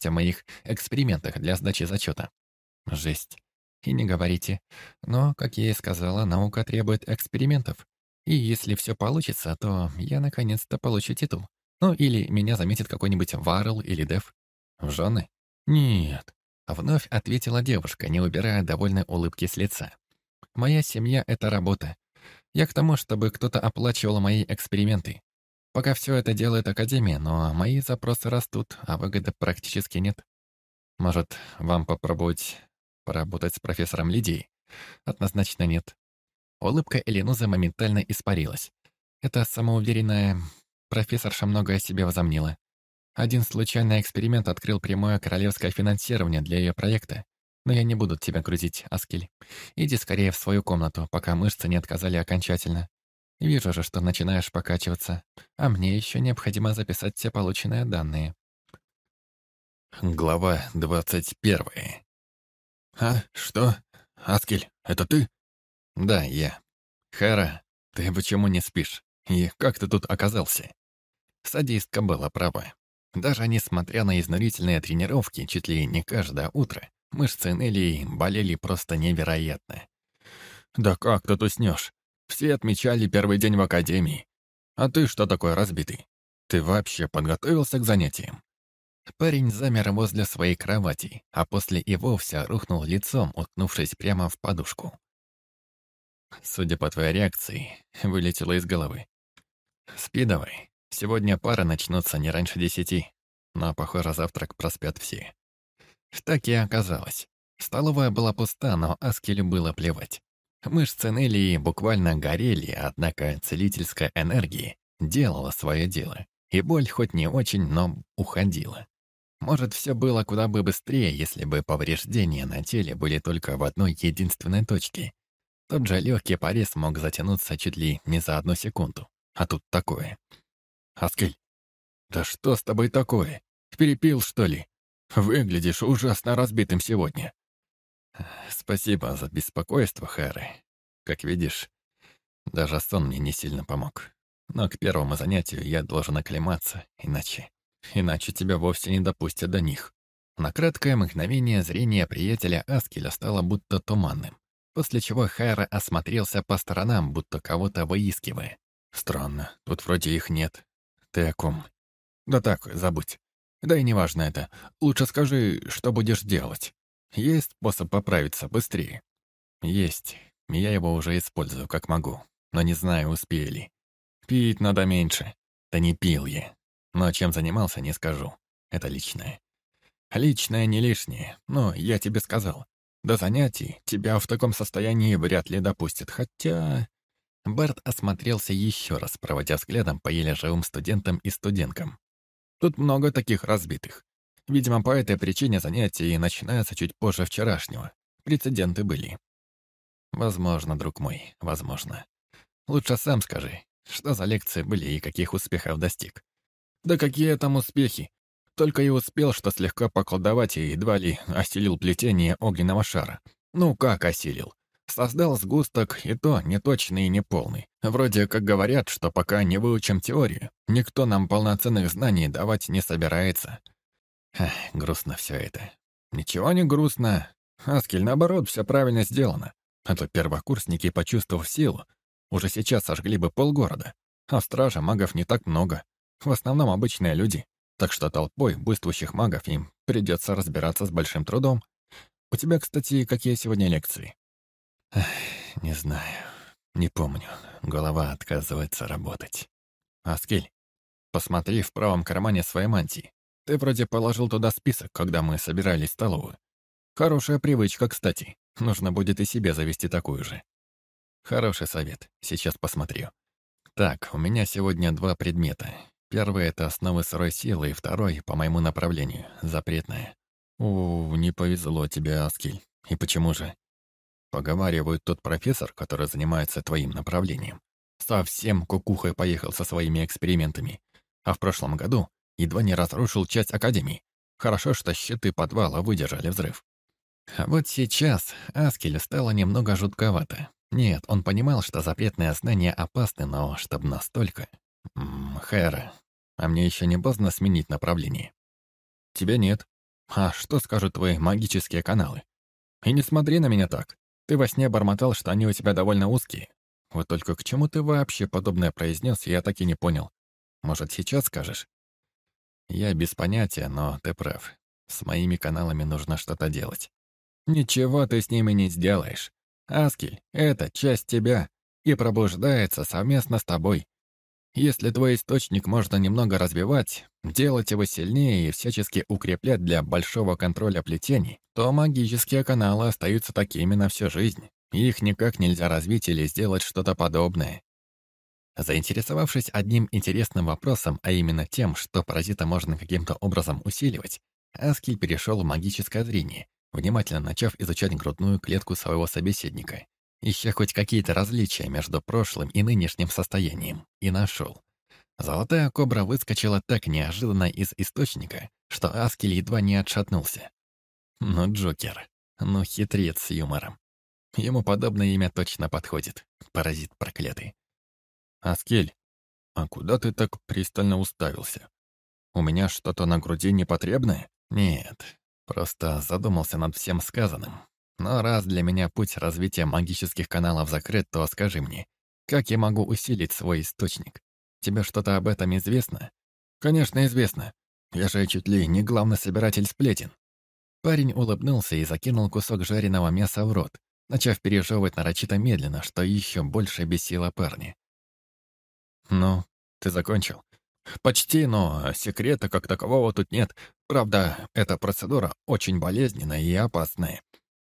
участь в моих экспериментах для сдачи зачета. Жесть. И не говорите. Но, как я и сказала, наука требует экспериментов. И если все получится, то я наконец-то получу титул. Ну, или меня заметит какой-нибудь Варл или Дев. В жены? Нет. Вновь ответила девушка, не убирая довольной улыбки с лица. Моя семья — это работа. Я к тому, чтобы кто-то оплачивал мои эксперименты. Пока все это делает Академия, но мои запросы растут, а выгоды практически нет. Может, вам попробовать поработать с профессором Лидией? Однозначно нет. Улыбка Эленузы моментально испарилась. Эта самоуверенная профессорша много о себе возомнила. Один случайный эксперимент открыл прямое королевское финансирование для ее проекта. Но я не буду тебя грузить, Аскель. Иди скорее в свою комнату, пока мышцы не отказали окончательно. Вижу же, что начинаешь покачиваться, а мне еще необходимо записать все полученные данные. Глава двадцать первая. «А, что? Аскель, это ты?» «Да, я. Хара, ты почему не спишь? И как ты тут оказался?» Садистка была права. Даже несмотря на изнурительные тренировки чуть ли не каждое утро, мышцы Нелли болели просто невероятно. «Да как ты уснешь? Все отмечали первый день в академии. А ты что такой разбитый? Ты вообще подготовился к занятиям?» Парень замер возле своей кровати, а после и вовсе рухнул лицом, уткнувшись прямо в подушку. Судя по твоей реакции, вылетело из головы. Спи давай. Сегодня пара начнутся не раньше десяти, но, похоже, завтрак проспят все. Так и оказалось. Столовая была пуста, но Аскелю было плевать. Мышцы Нелли буквально горели, однако целительская энергия делала свое дело. И боль хоть не очень, но уходила. Может, все было куда бы быстрее, если бы повреждения на теле были только в одной единственной точке. Тот же легкий порез мог затянуться чуть ли не за одну секунду. А тут такое. «Аскель, да что с тобой такое? Перепил, что ли? Выглядишь ужасно разбитым сегодня». «Спасибо за беспокойство, Хэры. Как видишь, даже сон мне не сильно помог. Но к первому занятию я должен оклематься, иначе... Иначе тебя вовсе не допустят до них». На краткое мгновение зрение приятеля Аскеля стало будто туманным, после чего Хайра осмотрелся по сторонам, будто кого-то выискивая. «Странно, тут вроде их нет. Ты о ком?» «Да так, забудь. Да и неважно это. Лучше скажи, что будешь делать». Есть способ поправиться быстрее? Есть. Я его уже использую, как могу. Но не знаю, успею ли. Пить надо меньше. Да не пил я. Но чем занимался, не скажу. Это личное. Личное не лишнее, но я тебе сказал. До занятий тебя в таком состоянии вряд ли допустят, хотя... Барт осмотрелся еще раз, проводя взглядом по еле живым студентам и студенткам. Тут много таких разбитых. Видимо, по этой причине занятия и начинаются чуть позже вчерашнего. Прецеденты были. Возможно, друг мой, возможно. Лучше сам скажи, что за лекции были и каких успехов достиг. Да какие там успехи? Только и успел, что слегка поколдовать и едва ли осилил плетение огненного шара. Ну как осилил? Создал сгусток, и то неточный и неполный. Вроде как говорят, что пока не выучим теорию, никто нам полноценных знаний давать не собирается. Эх, грустно все это. Ничего не грустно. Аскель, наоборот, все правильно сделано. А то первокурсники, почувствовав силу, уже сейчас сожгли бы полгорода. А в магов не так много. В основном обычные люди. Так что толпой буйствующих магов им придется разбираться с большим трудом. У тебя, кстати, какие сегодня лекции? Эх, не знаю. Не помню. Голова отказывается работать. Аскель, посмотри в правом кармане своей мантии. Ты вроде положил туда список, когда мы собирались в столовую. Хорошая привычка, кстати. Нужно будет и себе завести такую же. Хороший совет. Сейчас посмотрю. Так, у меня сегодня два предмета. Первый — это основы сырой силы, и второй — по моему направлению, запретное. О, не повезло тебе, Аскель. И почему же? Поговаривают тот профессор, который занимается твоим направлением. Совсем кукухой поехал со своими экспериментами. А в прошлом году едва не разрушил часть Академии. Хорошо, что щиты подвала выдержали взрыв. А вот сейчас Аскелю стало немного жутковато. Нет, он понимал, что запретные знания опасны, но чтобы настолько... М Хэра, а мне еще не поздно сменить направление? Тебя нет. А что скажут твои магические каналы? И не смотри на меня так. Ты во сне бормотал, что они у тебя довольно узкие. Вот только к чему ты вообще подобное произнес, я так и не понял. Может, сейчас скажешь? Я без понятия, но ты прав. С моими каналами нужно что-то делать. Ничего ты с ними не сделаешь. Аскель — это часть тебя и пробуждается совместно с тобой. Если твой источник можно немного развивать, делать его сильнее и всячески укреплять для большого контроля плетений, то магические каналы остаются такими на всю жизнь. Их никак нельзя развить или сделать что-то подобное. Заинтересовавшись одним интересным вопросом, а именно тем, что паразита можно каким-то образом усиливать, Аскель перешел в магическое зрение, внимательно начав изучать грудную клетку своего собеседника ища хоть какие-то различия между прошлым и нынешним состоянием, и нашел. Золотая кобра выскочила так неожиданно из источника, что Аскель едва не отшатнулся. Ну, Джокер, ну, хитрец с юмором. Ему подобное имя точно подходит, паразит проклятый. «Аскель, а куда ты так пристально уставился? У меня что-то на груди непотребное?» «Нет, просто задумался над всем сказанным, но раз для меня путь развития магических каналов закрыт, то скажи мне, как я могу усилить свой источник? Тебе что-то об этом известно? Конечно, известно. Я же чуть ли не главный собиратель сплетен. Парень улыбнулся и закинул кусок жареного мяса в рот, начав пережевывать нарочито медленно, что еще больше бесило парня. «Ну, ты закончил?» «Почти, но секрета как такового тут нет. Правда, эта процедура очень болезненная и опасная.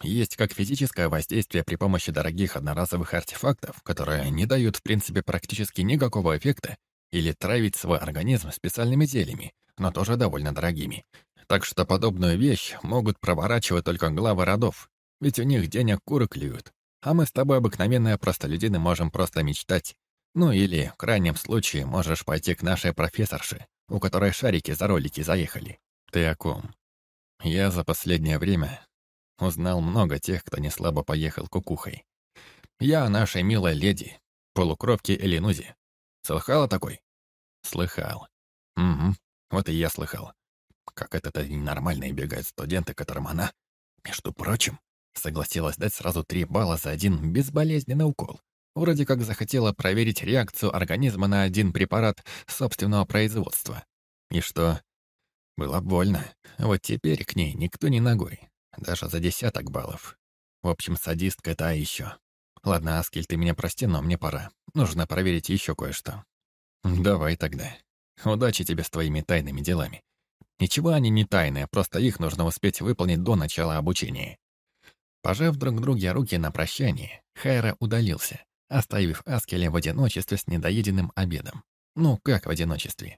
Есть как физическое воздействие при помощи дорогих одноразовых артефактов, которые не дают в принципе практически никакого эффекта, или травить свой организм специальными зельями, но тоже довольно дорогими. Так что подобную вещь могут проворачивать только главы родов, ведь у них денег куры клюют. А мы с тобой, обыкновенные простолюдины, можем просто мечтать. Ну или, в крайнем случае, можешь пойти к нашей профессорше, у которой шарики за ролики заехали. Ты о ком? Я за последнее время Узнал много тех, кто не слабо поехал кукухой. Я нашей милой леди, полукровке Элинузи. Слыхала такой? Слыхал. Угу, вот и я слыхал. Как это-то ненормальные бегают студенты, которым она, между прочим, согласилась дать сразу три балла за один безболезненный укол. Вроде как захотела проверить реакцию организма на один препарат собственного производства. И что? Было больно. Вот теперь к ней никто не ногой. Даже за десяток баллов. В общем, садистка та еще. Ладно, Аскель, ты меня прости, но мне пора. Нужно проверить еще кое-что. Давай тогда. Удачи тебе с твоими тайными делами. Ничего они не тайные, просто их нужно успеть выполнить до начала обучения. Пожав друг друге руки на прощание, Хайра удалился, оставив Аскеля в одиночестве с недоеденным обедом. Ну, как в одиночестве?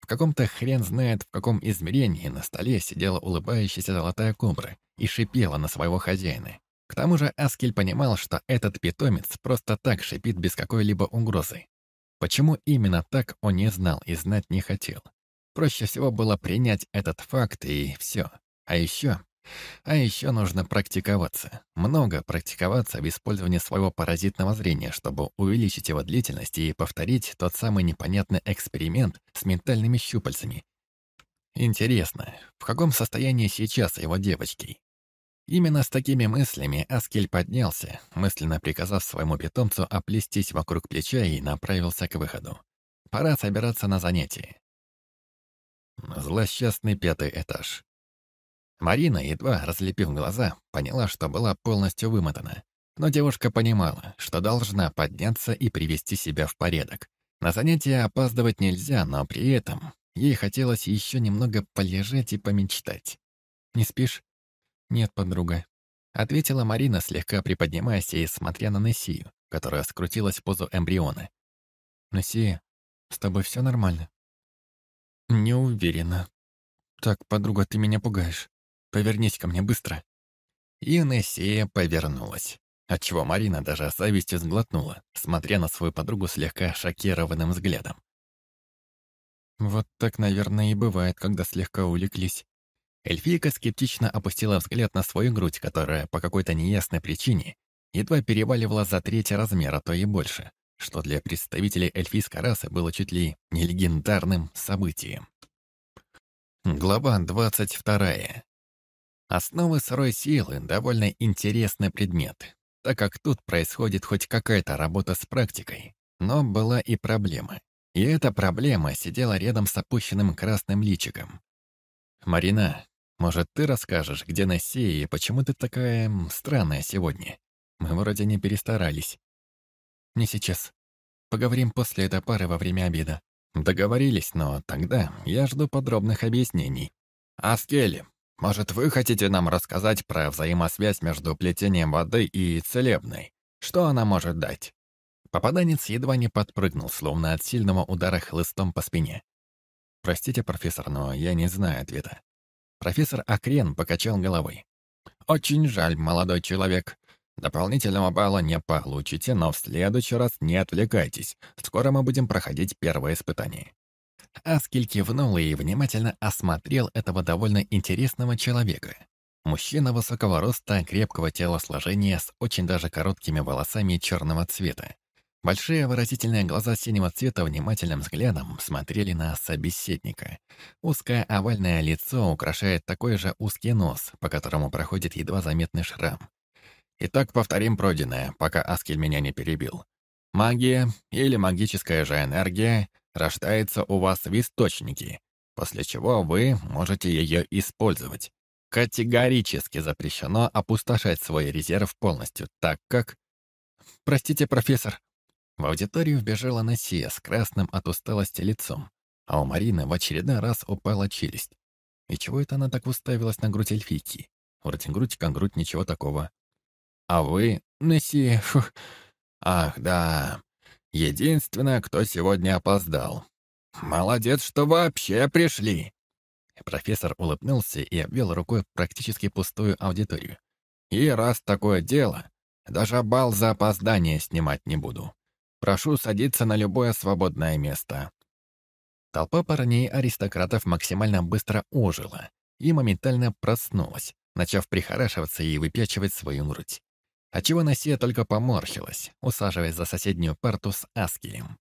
В каком-то хрен знает в каком измерении на столе сидела улыбающаяся золотая кобра и шипела на своего хозяина. К тому же Аскель понимал, что этот питомец просто так шипит без какой-либо угрозы. Почему именно так, он не знал и знать не хотел. Проще всего было принять этот факт и все. А еще а еще нужно практиковаться. Много практиковаться в использовании своего паразитного зрения, чтобы увеличить его длительность и повторить тот самый непонятный эксперимент с ментальными щупальцами. Интересно, в каком состоянии сейчас его девочки? Именно с такими мыслями Аскель поднялся, мысленно приказав своему питомцу оплестись вокруг плеча и направился к выходу. Пора собираться на занятие. Злосчастный пятый этаж. Марина, едва разлепив глаза, поняла, что была полностью вымотана. Но девушка понимала, что должна подняться и привести себя в порядок. На занятия опаздывать нельзя, но при этом ей хотелось еще немного полежать и помечтать. «Не спишь?» «Нет, подруга», — ответила Марина, слегка приподнимаясь и смотря на Нессию, которая скрутилась в позу эмбриона. «Нессия, с тобой все нормально?» «Не уверена». «Так, подруга, ты меня пугаешь. Повернись ко мне быстро». И Нессия повернулась, отчего Марина даже завистью сглотнула, смотря на свою подругу слегка шокированным взглядом. «Вот так, наверное, и бывает, когда слегка увлеклись». Эльфийка скептично опустила взгляд на свою грудь, которая по какой-то неясной причине едва переваливала за третий размер, а то и больше, что для представителей эльфийской расы было чуть ли не легендарным событием. Глава двадцать вторая. Основы сырой силы — довольно интересный предмет, так как тут происходит хоть какая-то работа с практикой. Но была и проблема. И эта проблема сидела рядом с опущенным красным личиком. «Марина, может, ты расскажешь, где Насия и почему ты такая странная сегодня? Мы вроде не перестарались». «Не сейчас. Поговорим после этой пары во время обеда». «Договорились, но тогда я жду подробных объяснений». «Аскель, может, вы хотите нам рассказать про взаимосвязь между плетением воды и целебной? Что она может дать?» Попаданец едва не подпрыгнул, словно от сильного удара хлыстом по спине. «Простите, профессор, но я не знаю ответа». Профессор Акрен покачал головой. «Очень жаль, молодой человек. Дополнительного балла не получите, но в следующий раз не отвлекайтесь. Скоро мы будем проходить первое испытание. Аскель кивнул и внимательно осмотрел этого довольно интересного человека. Мужчина высокого роста, крепкого телосложения с очень даже короткими волосами черного цвета. Большие выразительные глаза синего цвета внимательным взглядом смотрели на собеседника. Узкое овальное лицо украшает такой же узкий нос, по которому проходит едва заметный шрам. Итак, повторим пройденное, пока Аскель меня не перебил. Магия или магическая же энергия рождается у вас в источнике, после чего вы можете ее использовать. Категорически запрещено опустошать свой резерв полностью, так как... Простите, профессор. В аудиторию вбежала Насия с красным от усталости лицом, а у Марины в очередной раз упала челюсть. И чего это она так уставилась на грудь эльфийки? Вроде грудь как грудь, ничего такого. А вы, Насия, фух... Ах, да, Единственное, кто сегодня опоздал. Молодец, что вообще пришли!» Профессор улыбнулся и обвел рукой практически пустую аудиторию. «И раз такое дело, даже бал за опоздание снимать не буду. Прошу садиться на любое свободное место». Толпа парней-аристократов максимально быстро ожила и моментально проснулась, начав прихорашиваться и выпячивать свою грудь отчего Насия только поморщилась, усаживаясь за соседнюю парту с Аскелем.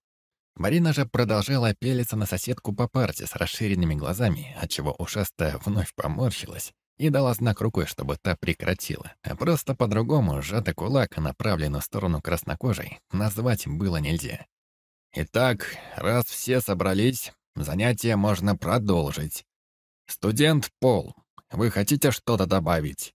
Марина же продолжала пелиться на соседку по парте с расширенными глазами, отчего ушастая вновь поморщилась и дала знак рукой, чтобы та прекратила. А просто по-другому сжатый кулак, направленный в сторону краснокожей, назвать было нельзя. Итак, раз все собрались, занятие можно продолжить. Студент Пол, вы хотите что-то добавить?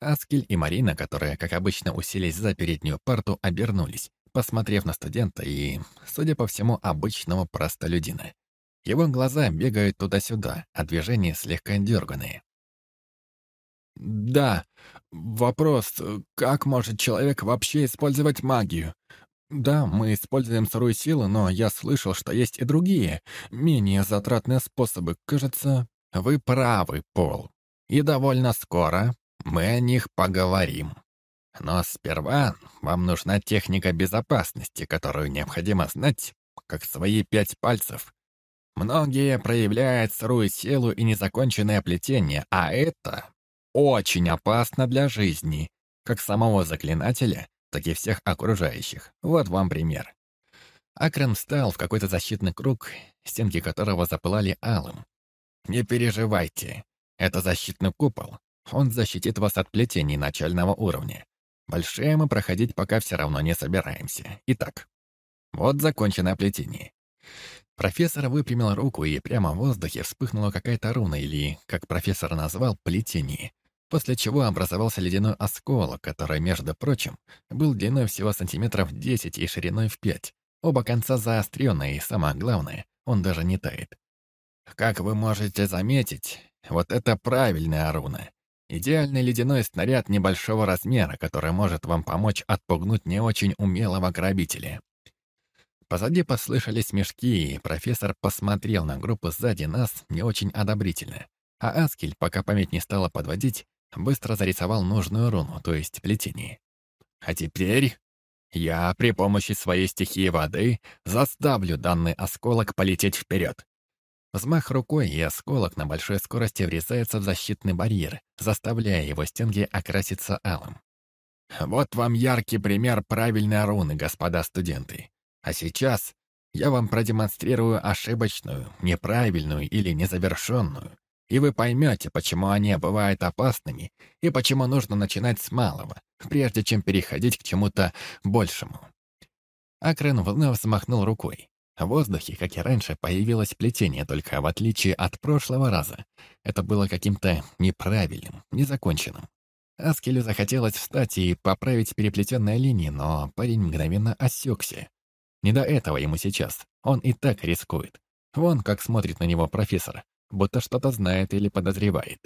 Аскель и Марина, которые, как обычно, уселись за переднюю парту, обернулись, посмотрев на студента и, судя по всему, обычного простолюдина. Его глаза бегают туда-сюда, а движения слегка дерганые. «Да, вопрос, как может человек вообще использовать магию? Да, мы используем сырую силу, но я слышал, что есть и другие, менее затратные способы. Кажется, вы правы, Пол. И довольно скоро мы о них поговорим. Но сперва вам нужна техника безопасности, которую необходимо знать, как свои пять пальцев. Многие проявляют сырую силу и незаконченное плетение, а это очень опасно для жизни, как самого заклинателя, так и всех окружающих. Вот вам пример. Акрон встал в какой-то защитный круг, стенки которого запылали алым. Не переживайте, это защитный купол, он защитит вас от плетений начального уровня. Большие мы проходить пока все равно не собираемся. Итак, вот законченное плетение. Профессор выпрямил руку, и прямо в воздухе вспыхнула какая-то руна, или, как профессор назвал, плетение. После чего образовался ледяной осколок, который, между прочим, был длиной всего сантиметров 10 и шириной в 5. Оба конца заостренные, и самое главное, он даже не тает. Как вы можете заметить, вот это правильная руна. Идеальный ледяной снаряд небольшого размера, который может вам помочь отпугнуть не очень умелого грабителя. Позади послышались мешки, и профессор посмотрел на группу сзади нас не очень одобрительно. А Аскель, пока память не стала подводить, быстро зарисовал нужную руну, то есть плетение. А теперь я при помощи своей стихии воды заставлю данный осколок полететь вперед. Взмах рукой, и осколок на большой скорости врезается в защитный барьер, заставляя его стенки окраситься алым. Вот вам яркий пример правильной руны, господа студенты. А сейчас я вам продемонстрирую ошибочную, неправильную или незавершенную. и вы поймете, почему они бывают опасными и почему нужно начинать с малого, прежде чем переходить к чему-то большему. Акрен вновь взмахнул рукой. В воздухе, как и раньше, появилось плетение, только в отличие от прошлого раза. Это было каким-то неправильным, незаконченным. Аскелю захотелось встать и поправить переплетенные линии, но парень мгновенно осекся. Не до этого ему сейчас. Он и так рискует. Вон как смотрит на него профессор, будто что-то знает или подозревает.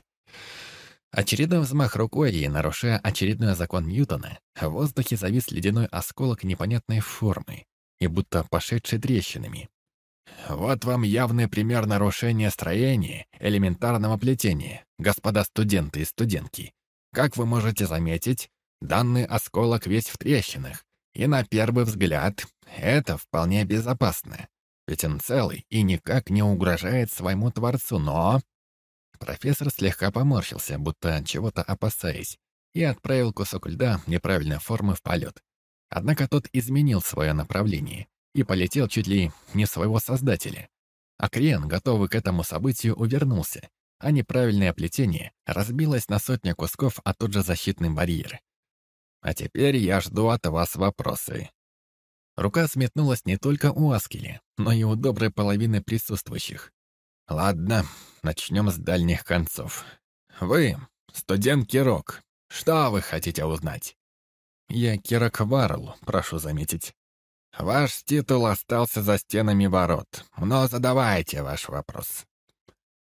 Очередной взмах рукой и, нарушая очередной закон Ньютона, в воздухе завис ледяной осколок непонятной формы и будто пошедший трещинами. Вот вам явный пример нарушения строения элементарного плетения, господа студенты и студентки. Как вы можете заметить, данный осколок весь в трещинах, и на первый взгляд это вполне безопасно, ведь он целый и никак не угрожает своему Творцу, но... Профессор слегка поморщился, будто чего-то опасаясь, и отправил кусок льда неправильной формы в полет. Однако тот изменил свое направление и полетел чуть ли не своего создателя. А Криен, готовый к этому событию, увернулся, а неправильное плетение разбилось на сотни кусков, а тот же защитный барьер. А теперь я жду от вас вопросы. Рука сметнулась не только у Аскеля, но и у доброй половины присутствующих. Ладно, начнем с дальних концов. Вы, студент Кирок, что вы хотите узнать? Я Варл, прошу заметить. Ваш титул остался за стенами ворот, но задавайте ваш вопрос.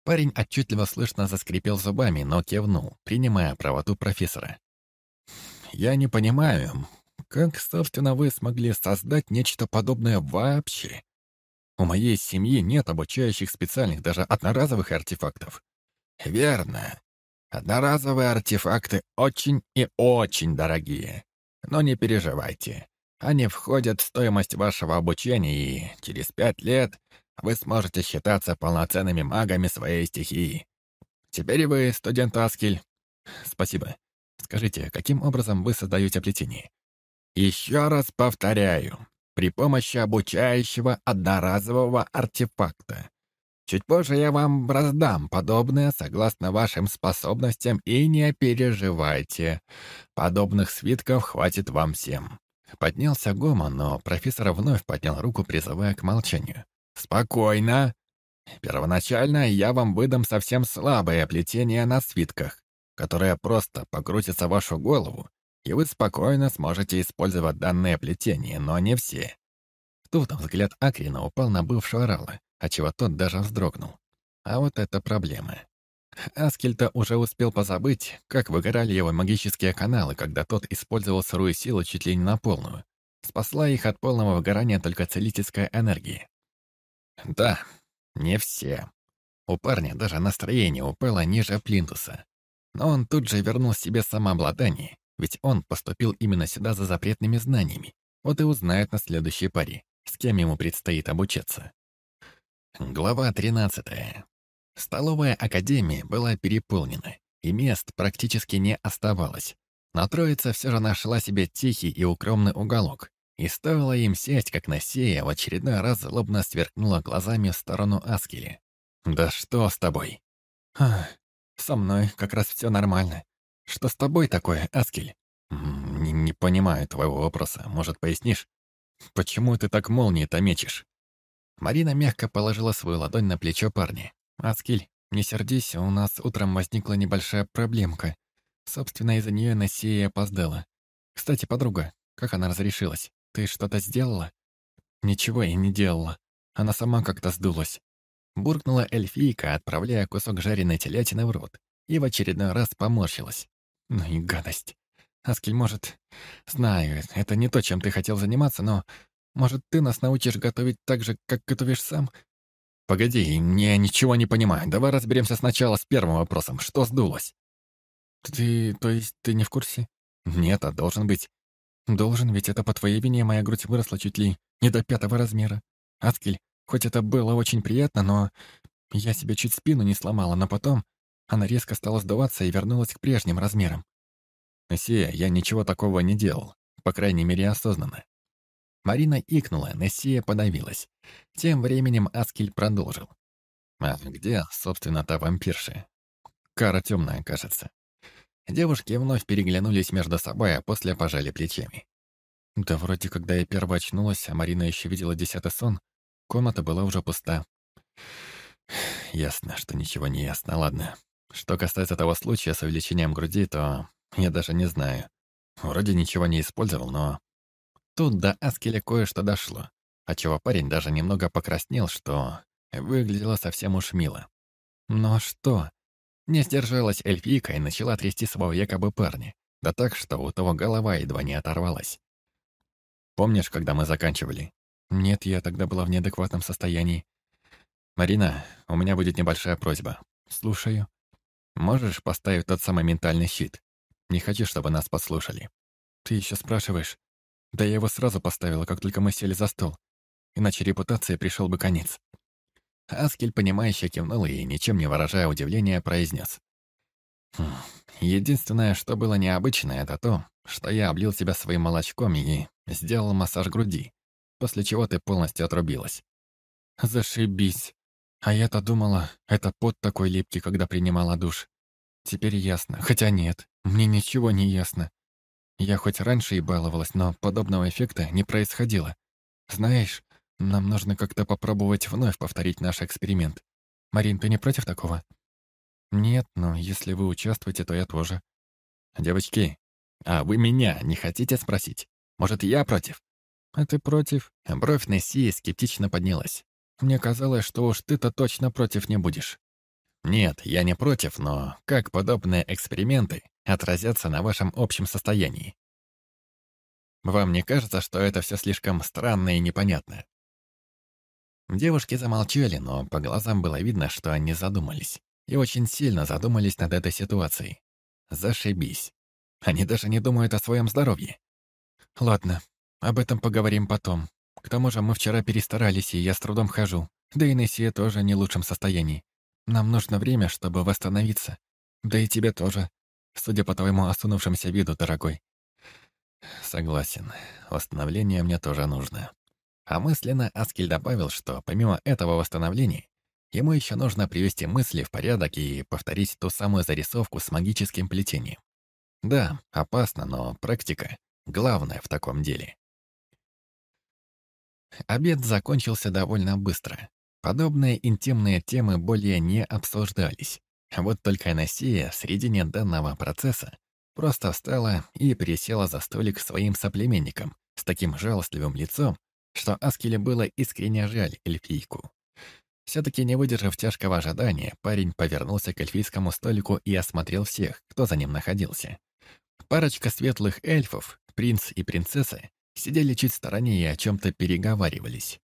Парень отчетливо слышно заскрипел зубами, но кивнул, принимая правоту профессора. «Я не понимаю, как, собственно, вы смогли создать нечто подобное вообще? У моей семьи нет обучающих специальных, даже одноразовых артефактов». «Верно. Одноразовые артефакты очень и очень дорогие. Но не переживайте. Они входят в стоимость вашего обучения, и через пять лет вы сможете считаться полноценными магами своей стихии. Теперь вы студент Аскель. Спасибо. Скажите, каким образом вы создаете плетение? Еще раз повторяю. При помощи обучающего одноразового артефакта. Чуть позже я вам раздам подобное согласно вашим способностям и не переживайте. Подобных свитков хватит вам всем. Поднялся гомон, но профессор вновь поднял руку, призывая к молчанию. «Спокойно. Первоначально я вам выдам совсем слабое плетение на свитках, которое просто покрутится вашу голову, и вы спокойно сможете использовать данное плетение, но не все». Тут взгляд Акрина упал на бывшего Рала, отчего тот даже вздрогнул. А вот это проблема. Аскельта уже успел позабыть, как выгорали его магические каналы, когда тот использовал сырую силу чуть ли не на полную. Спасла их от полного выгорания только целительская энергия. Да, не все. У парня даже настроение упало ниже плинтуса. Но он тут же вернул себе самообладание, ведь он поступил именно сюда за запретными знаниями. Вот и узнает на следующей паре, с кем ему предстоит обучаться. Глава 13. Столовая академия была переполнена, и мест практически не оставалось. Но троица все же нашла себе тихий и укромный уголок, и стоило им сесть, как Насея в очередной раз злобно сверкнула глазами в сторону Аскели. «Да что с тобой?» «Со мной как раз все нормально. Что с тобой такое, Аскель?» не, «Не понимаю твоего вопроса. Может, пояснишь? Почему ты так молнией-то мечешь?» Марина мягко положила свою ладонь на плечо парня. «Аскель, не сердись, у нас утром возникла небольшая проблемка. Собственно, из-за нее Насея опоздала. Кстати, подруга, как она разрешилась? Ты что-то сделала?» «Ничего я не делала. Она сама как-то сдулась». Буркнула эльфийка, отправляя кусок жареной телятины в рот, и в очередной раз поморщилась. «Ну и гадость. Аскель, может... Знаю, это не то, чем ты хотел заниматься, но... Может, ты нас научишь готовить так же, как готовишь сам? «Погоди, мне ничего не понимаю. Давай разберемся сначала с первым вопросом. Что сдулось?» «Ты... то есть ты не в курсе?» «Нет, а должен быть». «Должен, ведь это по твоей вине моя грудь выросла чуть ли не до пятого размера. Ацкель, хоть это было очень приятно, но я себе чуть спину не сломала, но потом она резко стала сдуваться и вернулась к прежним размерам. Сия, я ничего такого не делал, по крайней мере, осознанно. Марина икнула, Нессия подавилась. Тем временем Аскель продолжил. А где, собственно, та вампирша? Кара темная, кажется. Девушки вновь переглянулись между собой, а после пожали плечами. Да вроде, когда я первая очнулась, а Марина еще видела десятый сон, комната была уже пуста. Ясно, что ничего не ясно. Ладно. Что касается того случая с увеличением груди, то я даже не знаю. Вроде ничего не использовал, но... Тут до Аскеля кое-что дошло, отчего парень даже немного покраснел, что выглядело совсем уж мило. Но что? Не сдержалась эльфийка и начала трясти своего якобы парня. Да так, что у того голова едва не оторвалась. Помнишь, когда мы заканчивали? Нет, я тогда была в неадекватном состоянии. Марина, у меня будет небольшая просьба. Слушаю. Можешь поставить тот самый ментальный щит? Не хочу, чтобы нас послушали. Ты еще спрашиваешь? Да я его сразу поставила, как только мы сели за стол. Иначе репутации пришел бы конец. Аскель, понимающе кивнул и, ничем не выражая удивления, произнес. «Хм, «Единственное, что было необычное, это то, что я облил тебя своим молочком и сделал массаж груди, после чего ты полностью отрубилась». «Зашибись. А я-то думала, это пот такой липкий, когда принимала душ. Теперь ясно. Хотя нет, мне ничего не ясно. Я хоть раньше и баловалась, но подобного эффекта не происходило. Знаешь, нам нужно как-то попробовать вновь повторить наш эксперимент. Марин, ты не против такого? Нет, но если вы участвуете, то я тоже. Девочки, а вы меня не хотите спросить? Может, я против? А ты против? Бровь Нессии скептично поднялась. Мне казалось, что уж ты-то точно против не будешь. Нет, я не против, но как подобные эксперименты отразятся на вашем общем состоянии? Вам не кажется, что это все слишком странно и непонятно? Девушки замолчали, но по глазам было видно, что они задумались. И очень сильно задумались над этой ситуацией. Зашибись. Они даже не думают о своем здоровье. Ладно, об этом поговорим потом. К тому же мы вчера перестарались, и я с трудом хожу. Да и Нессия тоже не в лучшем состоянии. Нам нужно время, чтобы восстановиться. Да и тебе тоже. Судя по твоему осунувшемуся виду, дорогой. Согласен. Восстановление мне тоже нужно. А мысленно Аскель добавил, что помимо этого восстановления, ему еще нужно привести мысли в порядок и повторить ту самую зарисовку с магическим плетением. Да, опасно, но практика — главное в таком деле. Обед закончился довольно быстро. Подобные интимные темы более не обсуждались. Вот только Анасия в середине данного процесса просто встала и пересела за столик своим соплеменникам с таким жалостливым лицом, что Аскеле было искренне жаль эльфийку. Все-таки не выдержав тяжкого ожидания, парень повернулся к эльфийскому столику и осмотрел всех, кто за ним находился. Парочка светлых эльфов, принц и принцесса, сидели чуть в стороне и о чем-то переговаривались.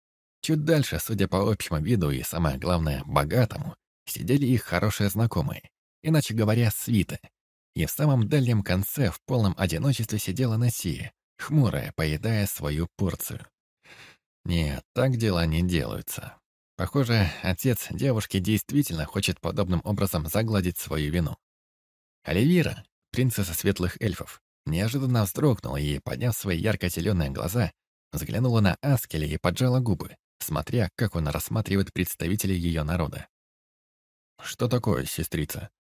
Чуть дальше, судя по общему виду и, самое главное, богатому, сидели их хорошие знакомые, иначе говоря, свита. И в самом дальнем конце в полном одиночестве сидела Насия, хмурая, поедая свою порцию. Нет, так дела не делаются. Похоже, отец девушки действительно хочет подобным образом загладить свою вину. Оливира, принцесса светлых эльфов, неожиданно вздрогнула и, подняв свои ярко-зеленые глаза, взглянула на Аскеля и поджала губы, смотря, как он рассматривает представителей ее народа. «Что такое, сестрица?»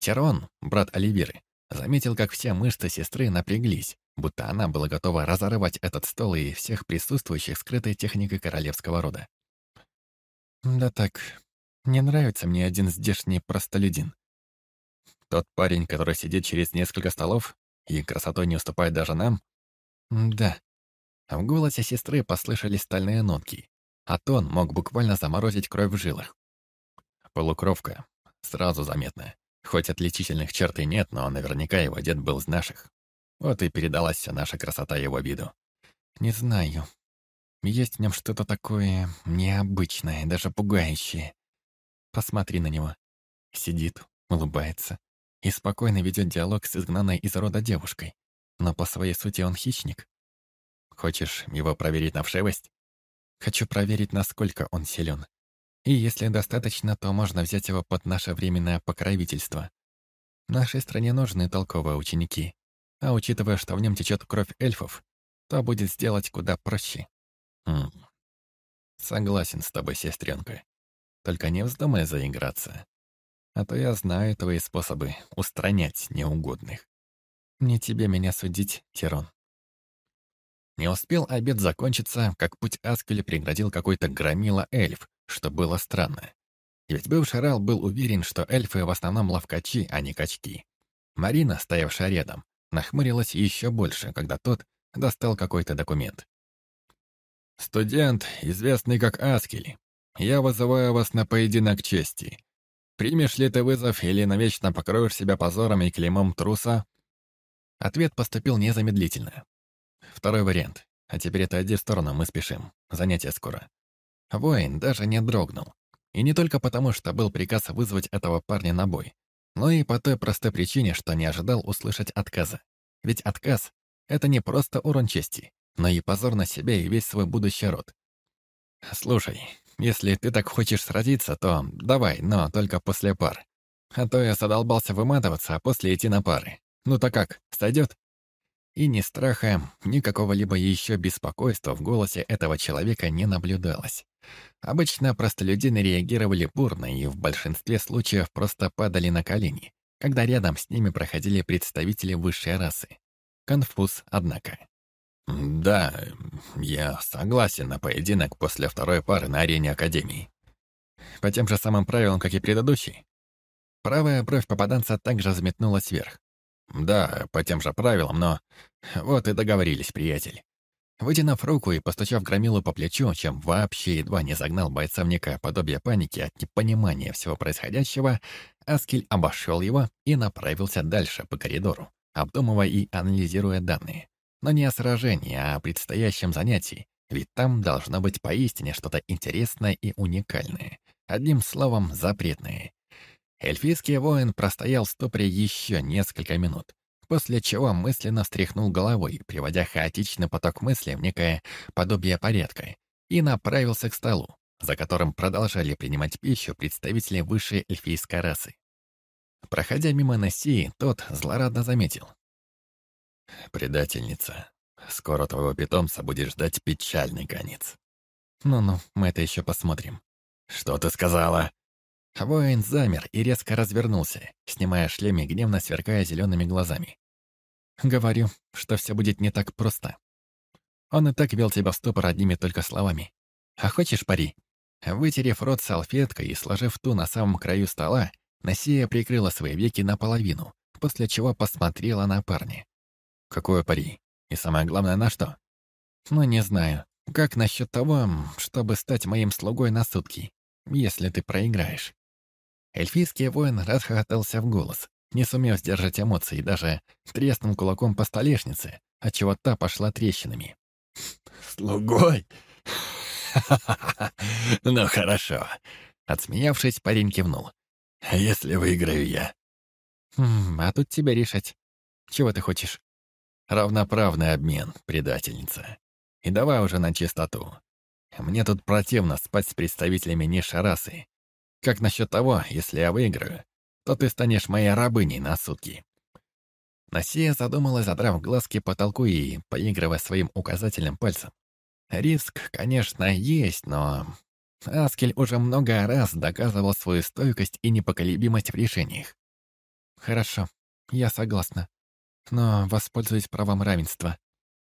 Тирон, брат Оливиры, заметил, как все мышцы сестры напряглись, будто она была готова разорвать этот стол и всех присутствующих скрытой техникой королевского рода. «Да так, не нравится мне один здешний простолюдин. Тот парень, который сидит через несколько столов и красотой не уступает даже нам? Да». В голосе сестры послышались стальные нотки, а тон мог буквально заморозить кровь в жилах. Полукровка. Сразу заметно. Хоть отличительных черт и нет, но наверняка его дед был из наших. Вот и передалась вся наша красота его виду. Не знаю. Есть в нем что-то такое необычное, даже пугающее. Посмотри на него. Сидит, улыбается и спокойно ведет диалог с изгнанной из рода девушкой. Но по своей сути он хищник. Хочешь его проверить на вшивость? Хочу проверить, насколько он силен. И если достаточно, то можно взять его под наше временное покровительство. Нашей стране нужны толковые ученики. А учитывая, что в нем течет кровь эльфов, то будет сделать куда проще. Хм. Согласен с тобой, сестренка. только не вздумай заиграться. А то я знаю твои способы устранять неугодных. Не тебе меня судить, Тирон. Не успел обед закончиться, как путь Аскеля преградил какой-то громила-эльф, что было странно. Ведь бывший Рал был уверен, что эльфы в основном ловкачи, а не качки. Марина, стоявшая рядом, нахмурилась еще больше, когда тот достал какой-то документ. «Студент, известный как Аскель, я вызываю вас на поединок чести. Примешь ли ты вызов или навечно покроешь себя позором и клеймом труса?» Ответ поступил незамедлительно. Второй вариант. А теперь отойди в сторону, мы спешим. Занятие скоро. Воин даже не дрогнул. И не только потому, что был приказ вызвать этого парня на бой, но и по той простой причине, что не ожидал услышать отказа. Ведь отказ — это не просто урон чести, но и позор на себя и весь свой будущий род. «Слушай, если ты так хочешь сразиться, то давай, но только после пар. А то я задолбался выматываться, а после идти на пары. Ну так как, сойдет?» И ни страха, ни какого-либо еще беспокойства в голосе этого человека не наблюдалось. Обычно простолюдины реагировали бурно и в большинстве случаев просто падали на колени, когда рядом с ними проходили представители высшей расы. Конфуз, однако. «Да, я согласен на поединок после второй пары на арене Академии. По тем же самым правилам, как и предыдущий». Правая бровь попаданца также взметнулась вверх. «Да, по тем же правилам, но... Вот и договорились, приятель». Вытянув руку и постучав громилу по плечу, чем вообще едва не загнал бойца в некое подобие паники от непонимания всего происходящего, Аскель обошел его и направился дальше по коридору, обдумывая и анализируя данные. Но не о сражении, а о предстоящем занятии, ведь там должно быть поистине что-то интересное и уникальное. Одним словом, запретное. Эльфийский воин простоял в ступоре еще несколько минут, после чего мысленно встряхнул головой, приводя хаотичный поток мыслей в некое подобие порядка, и направился к столу, за которым продолжали принимать пищу представители высшей эльфийской расы. Проходя мимо Нессии, тот злорадно заметил. «Предательница, скоро твоего питомца будет ждать печальный конец». «Ну-ну, мы это еще посмотрим». «Что ты сказала?» Воин замер и резко развернулся, снимая шлем и гневно сверкая зелеными глазами. «Говорю, что все будет не так просто. Он и так вел тебя в ступор одними только словами. А хочешь пари?» Вытерев рот салфеткой и сложив ту на самом краю стола, Насия прикрыла свои веки наполовину, после чего посмотрела на парня. «Какое пари? И самое главное, на что?» «Ну, не знаю. Как насчет того, чтобы стать моим слугой на сутки, если ты проиграешь?» Эльфийский воин расхохотался в голос, не сумев сдержать эмоции, даже треснул кулаком по столешнице, отчего та пошла трещинами. «Слугой? Ну хорошо». Отсмеявшись, парень кивнул. «Если выиграю я?» хм, «А тут тебе решать. Чего ты хочешь?» «Равноправный обмен, предательница. И давай уже на чистоту. Мне тут противно спать с представителями низшей расы, как насчет того, если я выиграю, то ты станешь моей рабыней на сутки?» Насия задумалась, задрав глазки потолку и поигрывая своим указательным пальцем. Риск, конечно, есть, но... Аскель уже много раз доказывал свою стойкость и непоколебимость в решениях. «Хорошо, я согласна. Но воспользуюсь правом равенства.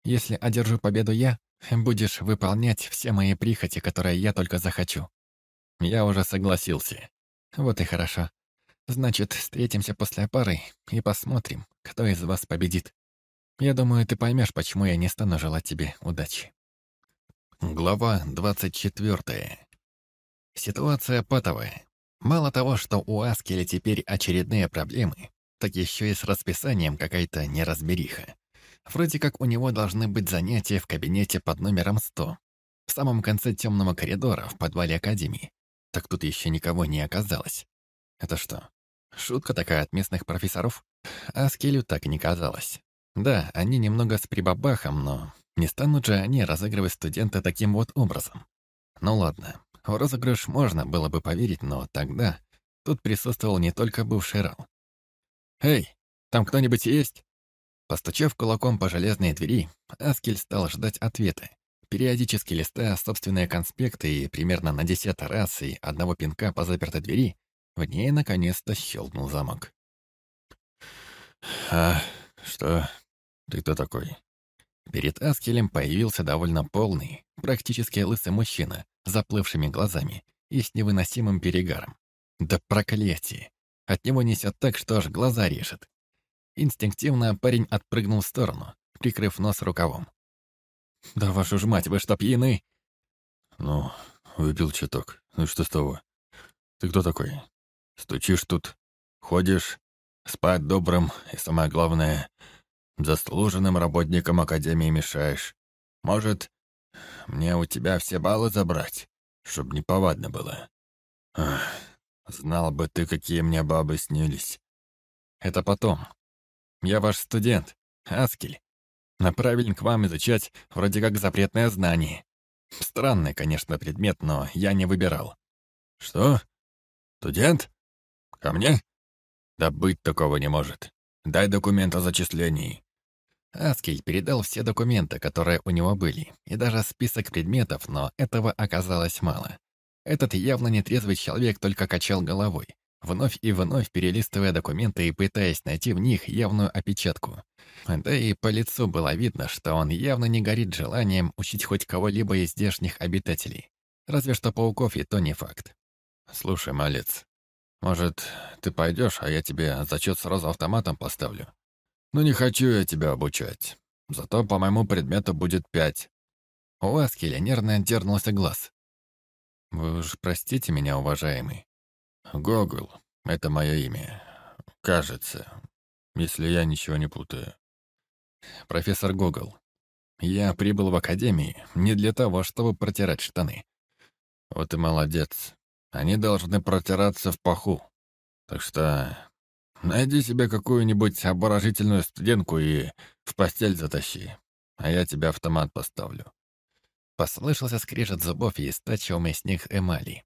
Если одержу победу я, будешь выполнять все мои прихоти, которые я только захочу. Я уже согласился. Вот и хорошо. Значит, встретимся после пары и посмотрим, кто из вас победит. Я думаю, ты поймешь, почему я не стану желать тебе удачи. Глава 24. Ситуация патовая. Мало того, что у Аскеля теперь очередные проблемы, так еще и с расписанием какая-то неразбериха. Вроде как у него должны быть занятия в кабинете под номером 100, в самом конце темного коридора в подвале Академии. Так тут еще никого не оказалось. Это что, шутка такая от местных профессоров? А Скелю так не казалось. Да, они немного с прибабахом, но не станут же они разыгрывать студента таким вот образом. Ну ладно, в розыгрыш можно было бы поверить, но тогда тут присутствовал не только бывший Рал. «Эй, там кто-нибудь есть?» Постучав кулаком по железной двери, Аскель стал ждать ответа, периодически листая собственные конспекты и примерно на десятый раз и одного пинка по запертой двери, в ней наконец-то щелкнул замок. «А что? Ты кто такой?» Перед Аскелем появился довольно полный, практически лысый мужчина, с заплывшими глазами и с невыносимым перегаром. Да проклятие! От него несет так, что аж глаза режет. Инстинктивно парень отпрыгнул в сторону, прикрыв нос рукавом. «Да вашу ж мать, вы что, пьяны?» «Ну, выпил чуток. Ну что с того? Ты кто такой? Стучишь тут, ходишь, спать добрым и, самое главное, заслуженным работникам Академии мешаешь. Может, мне у тебя все баллы забрать, чтоб неповадно было? Ах, знал бы ты, какие мне бабы снились. Это потом. Я ваш студент, Аскель. Направлен к вам изучать вроде как запретное знание. Странный, конечно, предмет, но я не выбирал. Что? Студент? Ко мне? Да быть такого не может. Дай документ о зачислении. Аскель передал все документы, которые у него были, и даже список предметов, но этого оказалось мало. Этот явно нетрезвый человек только качал головой, вновь и вновь перелистывая документы и пытаясь найти в них явную опечатку. Да и по лицу было видно, что он явно не горит желанием учить хоть кого-либо из здешних обитателей. Разве что пауков и то не факт. «Слушай, малец, может, ты пойдешь, а я тебе зачет сразу автоматом поставлю?» «Ну не хочу я тебя обучать. Зато по моему предмету будет пять». У Аскеля нервно дернулся глаз. «Вы уж простите меня, уважаемый». «Гогол — это мое имя. Кажется, если я ничего не путаю». «Профессор Гогол, я прибыл в академию не для того, чтобы протирать штаны». «Вот и молодец. Они должны протираться в паху. Так что Найди себе какую-нибудь обворожительную студентку и в постель затащи, а я тебе автомат поставлю». Послышался скрежет зубов и истачиваемый с них эмали.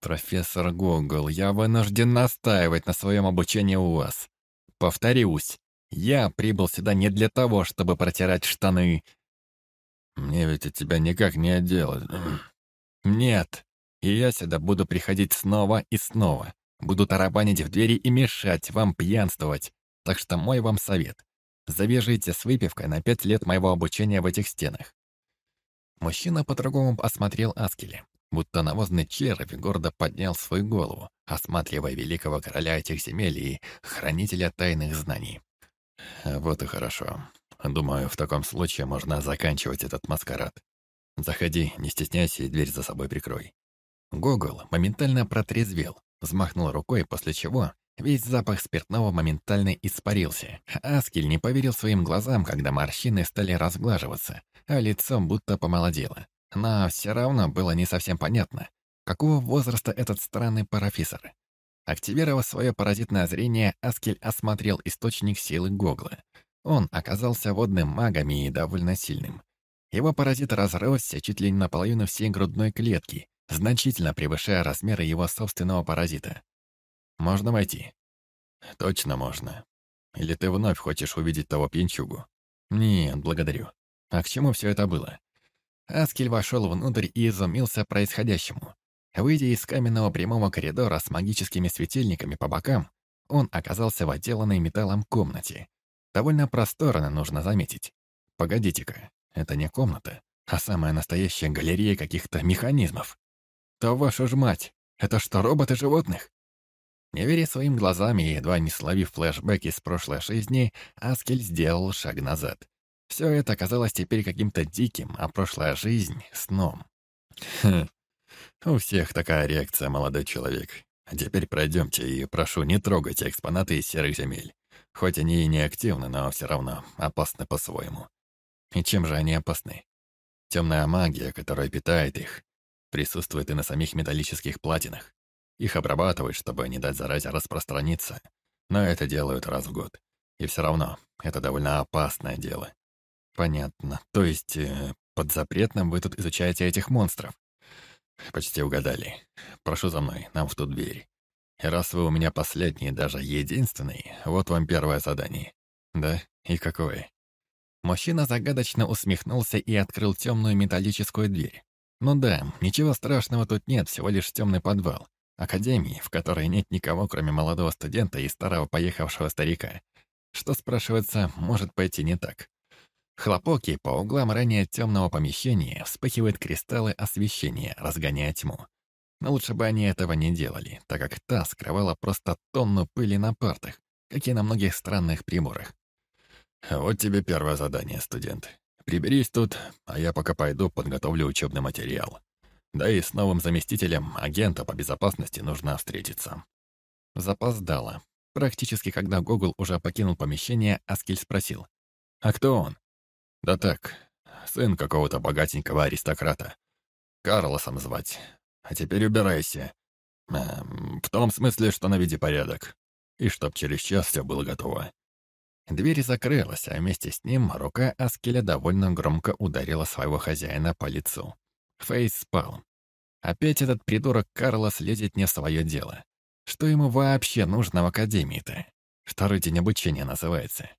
«Профессор Гогол, я вынужден настаивать на своем обучении у вас. Повторюсь, я прибыл сюда не для того, чтобы протирать штаны». «Мне ведь от тебя никак не отделать». «Нет, и я сюда буду приходить снова и снова. Буду тарабанить в двери и мешать вам пьянствовать. Так что мой вам совет. Завяжите с выпивкой на пять лет моего обучения в этих стенах». Мужчина по-другому осмотрел Аскеля, будто навозный червь гордо поднял свою голову, осматривая великого короля этих земель и хранителя тайных знаний. «Вот и хорошо. Думаю, в таком случае можно заканчивать этот маскарад. Заходи, не стесняйся и дверь за собой прикрой». Гогол моментально протрезвел, Взмахнул рукой, после чего весь запах спиртного моментально испарился. Аскель не поверил своим глазам, когда морщины стали разглаживаться, а лицо будто помолодело. Но все равно было не совсем понятно, какого возраста этот странный парафисор. Активировав свое паразитное зрение, Аскель осмотрел источник силы Гогла. Он оказался водным магом и довольно сильным. Его паразит разросся чуть ли не наполовину всей грудной клетки, значительно превышая размеры его собственного паразита. «Можно войти?» «Точно можно. Или ты вновь хочешь увидеть того пьянчугу?» «Нет, благодарю. А к чему все это было?» Аскель вошел внутрь и изумился происходящему. Выйдя из каменного прямого коридора с магическими светильниками по бокам, он оказался в отделанной металлом комнате. Довольно просторно, нужно заметить. Погодите-ка, это не комната, а самая настоящая галерея каких-то механизмов. «Да вашу ж мать! Это что, роботы животных?» Не веря своим глазам и едва не словив флешбэк из прошлой жизни, Аскель сделал шаг назад. Все это казалось теперь каким-то диким, а прошлая жизнь — сном. «Хм, у всех такая реакция, молодой человек. А теперь пройдемте и прошу, не трогайте экспонаты из серых земель. Хоть они и не активны, но все равно опасны по-своему. И чем же они опасны? Темная магия, которая питает их, присутствует и на самих металлических платинах. Их обрабатывают, чтобы не дать заразе распространиться, но это делают раз в год. И все равно, это довольно опасное дело. Понятно. То есть, э, под запретным вы тут изучаете этих монстров? Почти угадали. Прошу за мной, нам в ту дверь. И раз вы у меня последний, даже единственный, вот вам первое задание. Да? И какое? Мужчина загадочно усмехнулся и открыл темную металлическую дверь. Ну да, ничего страшного тут нет, всего лишь темный подвал. Академии, в которой нет никого, кроме молодого студента и старого поехавшего старика. Что, спрашивается, может пойти не так? Хлопок и по углам ранее темного помещения вспыхивают кристаллы освещения, разгоняя тьму. Но лучше бы они этого не делали, так как та скрывала просто тонну пыли на партах, как и на многих странных приборах. «Вот тебе первое задание, студент. Приберись тут, а я пока пойду подготовлю учебный материал. Да и с новым заместителем агента по безопасности нужно встретиться». Запоздало. Практически когда Гогул уже покинул помещение, Аскель спросил. «А кто он?» «Да так, сын какого-то богатенького аристократа. Карлосом звать. А теперь убирайся. Эм, в том смысле, что наведи порядок. И чтоб через час все было готово». Дверь закрылась, а вместе с ним рука Аскеля довольно громко ударила своего хозяина по лицу. Фейс спал. Опять этот придурок Карлос лезет не в свое дело. Что ему вообще нужно в академии-то? Второй день обучения называется.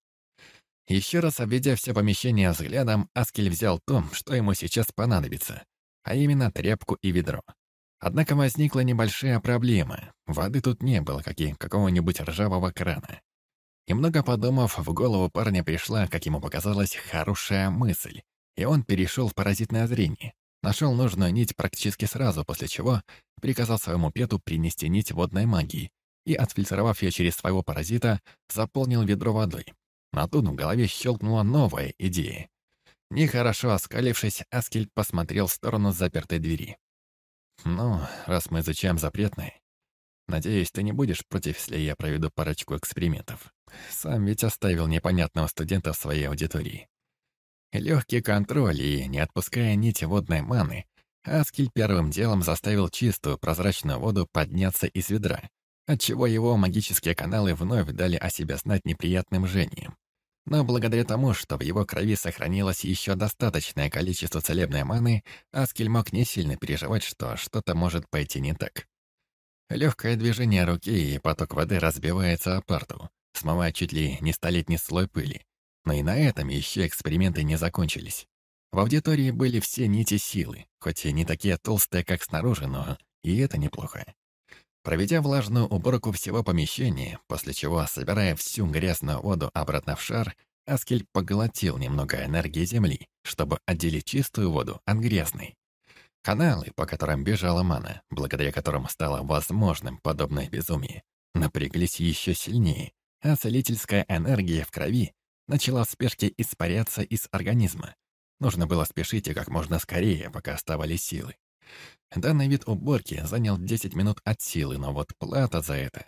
Еще раз обведя все помещение взглядом, Аскель взял то, что ему сейчас понадобится, а именно тряпку и ведро. Однако возникла небольшая проблема. Воды тут не было, как и какого-нибудь ржавого крана. Немного подумав, в голову парня пришла, как ему показалось, хорошая мысль, и он перешел в паразитное зрение. Нашел нужную нить практически сразу, после чего приказал своему пету принести нить водной магии и, отфильтровав ее через своего паразита, заполнил ведро водой. Но тут в голове щелкнула новая идея. Нехорошо оскалившись, Аскель посмотрел в сторону запертой двери. «Ну, раз мы изучаем запретные, надеюсь, ты не будешь против, если я проведу парочку экспериментов. Сам ведь оставил непонятного студента в своей аудитории». Легкий контроль и, не отпуская нити водной маны, Аскель первым делом заставил чистую прозрачную воду подняться из ведра, отчего его магические каналы вновь дали о себе знать неприятным жжением. Но благодаря тому, что в его крови сохранилось еще достаточное количество целебной маны, Аскель мог не сильно переживать, что что-то может пойти не так. Легкое движение руки и поток воды разбивается о парту, смывая чуть ли не столетний слой пыли. Но и на этом еще эксперименты не закончились. В аудитории были все нити силы, хоть и не такие толстые, как снаружи, но и это неплохо. Проведя влажную уборку всего помещения, после чего, собирая всю грязную воду обратно в шар, Аскель поглотил немного энергии Земли, чтобы отделить чистую воду от грязной. Каналы, по которым бежала мана, благодаря которым стало возможным подобное безумие, напряглись еще сильнее, а целительская энергия в крови начала в спешке испаряться из организма. Нужно было спешить и как можно скорее, пока оставались силы. Данный вид уборки занял 10 минут от силы, но вот плата за это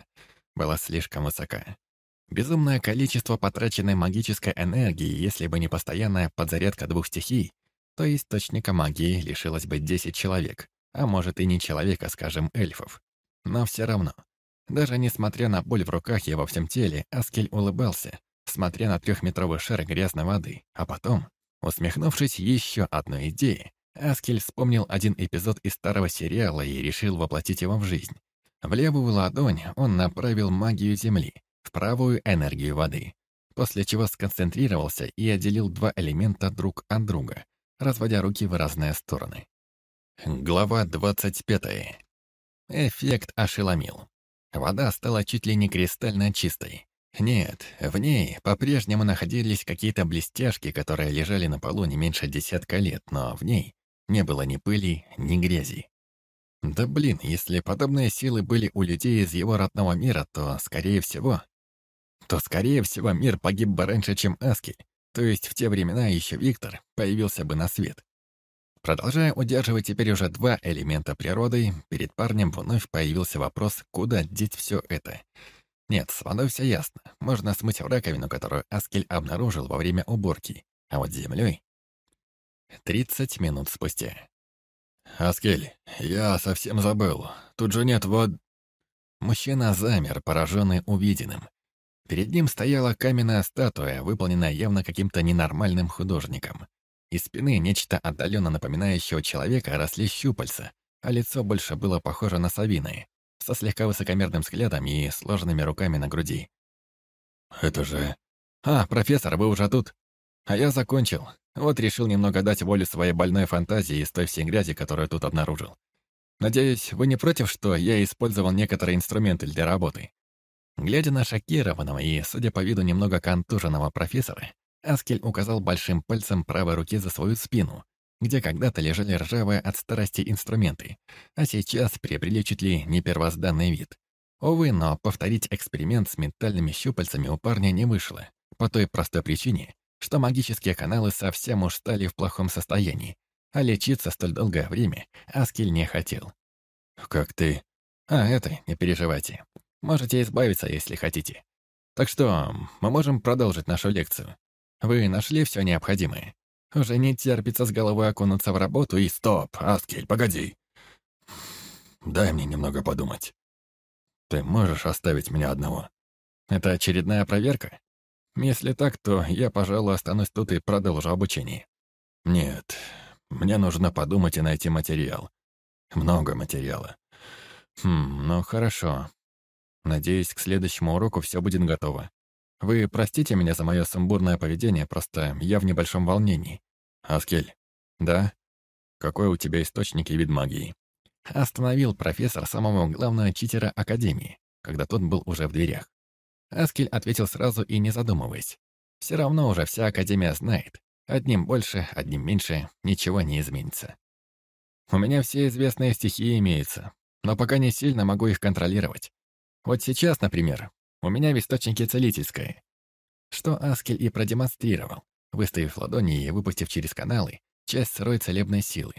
была слишком высока. Безумное количество потраченной магической энергии, если бы не постоянная подзарядка двух стихий, то источника магии лишилось бы 10 человек, а может и не человека, скажем, эльфов. Но все равно. Даже несмотря на боль в руках и во всем теле, Аскель улыбался, смотря на трехметровый шар грязной воды, а потом, усмехнувшись еще одной идеей, Аскель вспомнил один эпизод из старого сериала и решил воплотить его в жизнь. В левую ладонь он направил магию земли, в правую — энергию воды, после чего сконцентрировался и отделил два элемента друг от друга, разводя руки в разные стороны. Глава 25. Эффект ошеломил. Вода стала чуть ли не кристально чистой. Нет, в ней по-прежнему находились какие-то блестяшки, которые лежали на полу не меньше десятка лет, но в ней не было ни пыли, ни грязи. Да блин, если подобные силы были у людей из его родного мира, то, скорее всего... То, скорее всего, мир погиб бы раньше, чем Аскель. То есть в те времена еще Виктор появился бы на свет. Продолжая удерживать теперь уже два элемента природы, перед парнем вновь появился вопрос, куда деть все это. Нет, с водой все ясно. Можно смыть в раковину, которую Аскель обнаружил во время уборки. А вот с землей 30 минут спустя. «Аскель, я совсем забыл. Тут же нет вод...» Мужчина замер, пораженный увиденным. Перед ним стояла каменная статуя, выполненная явно каким-то ненормальным художником. Из спины нечто отдаленно напоминающего человека росли щупальца, а лицо больше было похоже на совиное, со слегка высокомерным взглядом и сложенными руками на груди. «Это же...» «А, профессор, вы уже тут?» А я закончил. Вот решил немного дать волю своей больной фантазии из той всей грязи, которую тут обнаружил. Надеюсь, вы не против, что я использовал некоторые инструменты для работы? Глядя на шокированного и, судя по виду, немного контуженного профессора, Аскель указал большим пальцем правой руки за свою спину, где когда-то лежали ржавые от старости инструменты, а сейчас приобрели чуть ли не первозданный вид. Увы, но повторить эксперимент с ментальными щупальцами у парня не вышло, по той простой причине, что магические каналы совсем уж стали в плохом состоянии, а лечиться столь долгое время Аскель не хотел. «Как ты?» «А, это, не переживайте. Можете избавиться, если хотите. Так что, мы можем продолжить нашу лекцию. Вы нашли все необходимое? Уже не терпится с головой окунуться в работу и... Стоп, Аскель, погоди. Дай мне немного подумать. Ты можешь оставить меня одного? Это очередная проверка? Если так, то я, пожалуй, останусь тут и продолжу обучение. Нет, мне нужно подумать и найти материал. Много материала. Хм, ну хорошо. Надеюсь, к следующему уроку все будет готово. Вы простите меня за мое сумбурное поведение, просто я в небольшом волнении. Аскель. Да? Какой у тебя источник и вид магии? Остановил профессор самого главного читера Академии, когда тот был уже в дверях. Аскель ответил сразу и не задумываясь. Все равно уже вся Академия знает. Одним больше, одним меньше, ничего не изменится. У меня все известные стихии имеются, но пока не сильно могу их контролировать. Вот сейчас, например, у меня в источнике целительское. Что Аскель и продемонстрировал, выставив ладони и выпустив через каналы часть сырой целебной силы.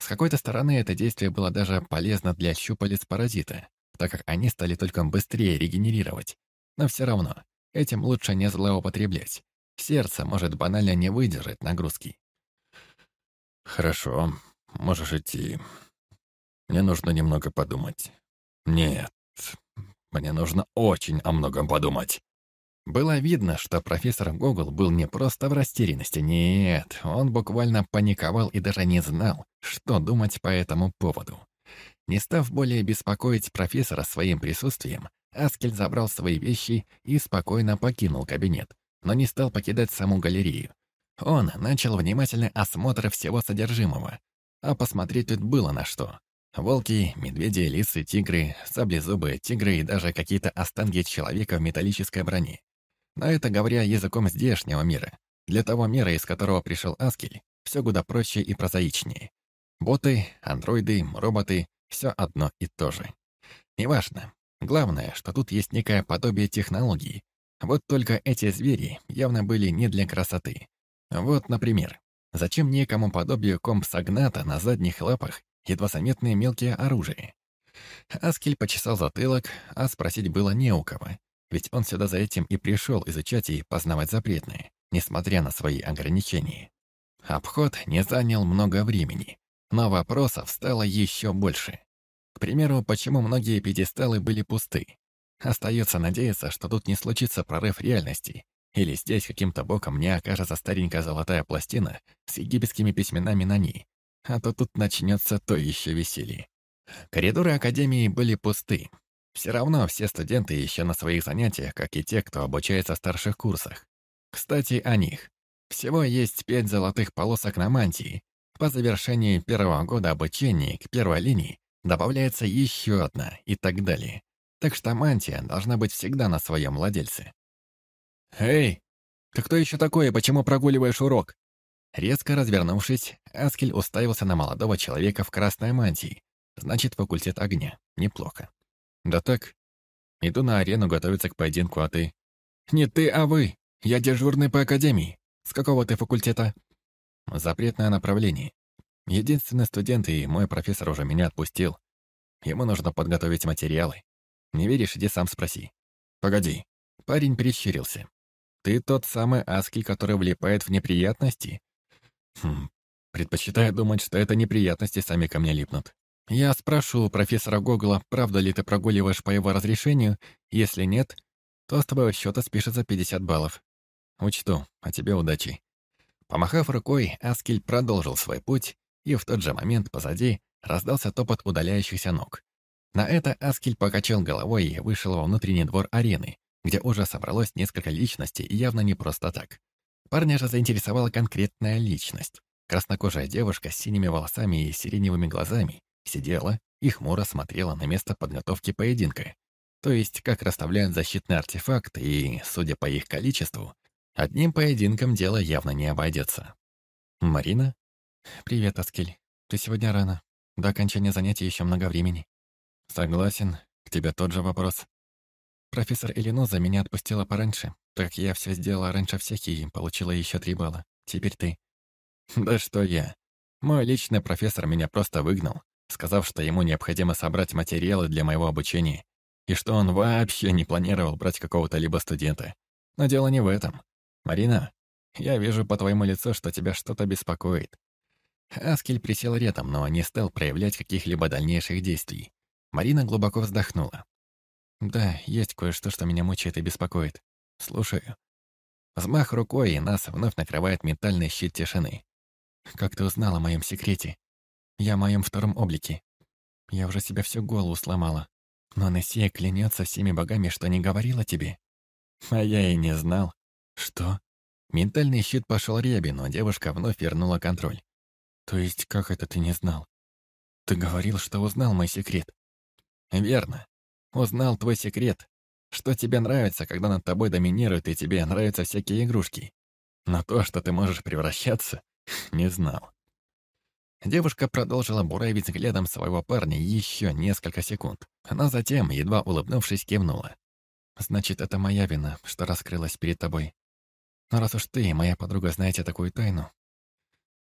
С какой-то стороны это действие было даже полезно для щупалец паразита, так как они стали только быстрее регенерировать. Но все равно, этим лучше не злоупотреблять. Сердце может банально не выдержать нагрузки. «Хорошо, можешь идти. Мне нужно немного подумать». «Нет, мне нужно очень о многом подумать». Было видно, что профессор Гогол был не просто в растерянности, нет, он буквально паниковал и даже не знал, что думать по этому поводу. Не став более беспокоить профессора своим присутствием, Аскель забрал свои вещи и спокойно покинул кабинет, но не стал покидать саму галерею. Он начал внимательный осмотр всего содержимого, а посмотреть тут было на что. Волки, медведи, лисы, тигры, саблезубые тигры и даже какие-то останки человека в металлической броне. Но это говоря языком здешнего мира. Для того мира, из которого пришел Аскель, все куда проще и прозаичнее. Боты, андроиды, роботы — все одно и то же. Неважно. Главное, что тут есть некое подобие технологии. Вот только эти звери явно были не для красоты. Вот, например, зачем некому подобию компсагната на задних лапах едва заметные мелкие оружия. Аскель почесал затылок, а спросить было не у кого, ведь он сюда за этим и пришел изучать и познавать запретные, несмотря на свои ограничения. Обход не занял много времени, но вопросов стало еще больше. Примеру, почему многие пьедесталы были пусты? Остается надеяться, что тут не случится прорыв реальности, или здесь каким-то боком не окажется старенькая золотая пластина с египетскими письменами на ней, а то тут начнется то еще веселье. Коридоры Академии были пусты. Все равно все студенты еще на своих занятиях, как и те, кто обучается в старших курсах. Кстати, о них. Всего есть пять золотых полосок на мантии. По завершении первого года обучения к первой линии добавляется еще одна и так далее. Так что мантия должна быть всегда на своем владельце. «Эй, ты кто еще такой и почему прогуливаешь урок?» Резко развернувшись, Аскель уставился на молодого человека в красной мантии. Значит, факультет огня. Неплохо. Да так. Иду на арену готовиться к поединку, а ты... Не ты, а вы. Я дежурный по академии. С какого ты факультета? Запретное направление. Единственный студент, и мой профессор уже меня отпустил. Ему нужно подготовить материалы. Не веришь, иди сам спроси. Погоди. Парень перещерился. Ты тот самый Аскель, который влипает в неприятности? Хм, предпочитаю думать, что это неприятности сами ко мне липнут. Я спрошу у профессора Гогла, правда ли ты прогуливаешь по его разрешению. Если нет, то с твоего счета спишется 50 баллов. Учту, а тебе удачи. Помахав рукой, Аскель продолжил свой путь, и в тот же момент позади раздался топот удаляющихся ног. На это Аскель покачал головой и вышел во внутренний двор арены, где уже собралось несколько личностей явно не просто так. Парня же заинтересовала конкретная личность. Краснокожая девушка с синими волосами и сиреневыми глазами сидела и хмуро смотрела на место подготовки поединка. То есть, как расставляют защитный артефакт, и, судя по их количеству, одним поединком дело явно не обойдется. «Марина?» «Привет, Аскель. Ты сегодня рано. До окончания занятий еще много времени». «Согласен. К тебе тот же вопрос». Профессор Элиноза меня отпустила пораньше, так я все сделала раньше всех и получила еще три балла. Теперь ты. Да что я. Мой личный профессор меня просто выгнал, сказав, что ему необходимо собрать материалы для моего обучения, и что он вообще не планировал брать какого-то либо студента. Но дело не в этом. Марина, я вижу по твоему лицу, что тебя что-то беспокоит. Аскель присел рядом, но не стал проявлять каких-либо дальнейших действий. Марина глубоко вздохнула. «Да, есть кое-что, что меня мучает и беспокоит. Слушаю». Взмах рукой, и нас вновь накрывает ментальный щит тишины. «Как ты узнала о моем секрете? Я о моем втором облике. Я уже себе всю голову сломала. Но Нессия клянется всеми богами, что не говорила тебе. А я и не знал. Что? Ментальный щит пошел ребе, но девушка вновь вернула контроль. То есть, как это ты не знал? Ты говорил, что узнал мой секрет. Верно. Узнал твой секрет. Что тебе нравится, когда над тобой доминируют, и тебе нравятся всякие игрушки. Но то, что ты можешь превращаться, не знал. Девушка продолжила буравить взглядом своего парня еще несколько секунд, но затем, едва улыбнувшись, кивнула. «Значит, это моя вина, что раскрылась перед тобой. Но раз уж ты и моя подруга знаете такую тайну,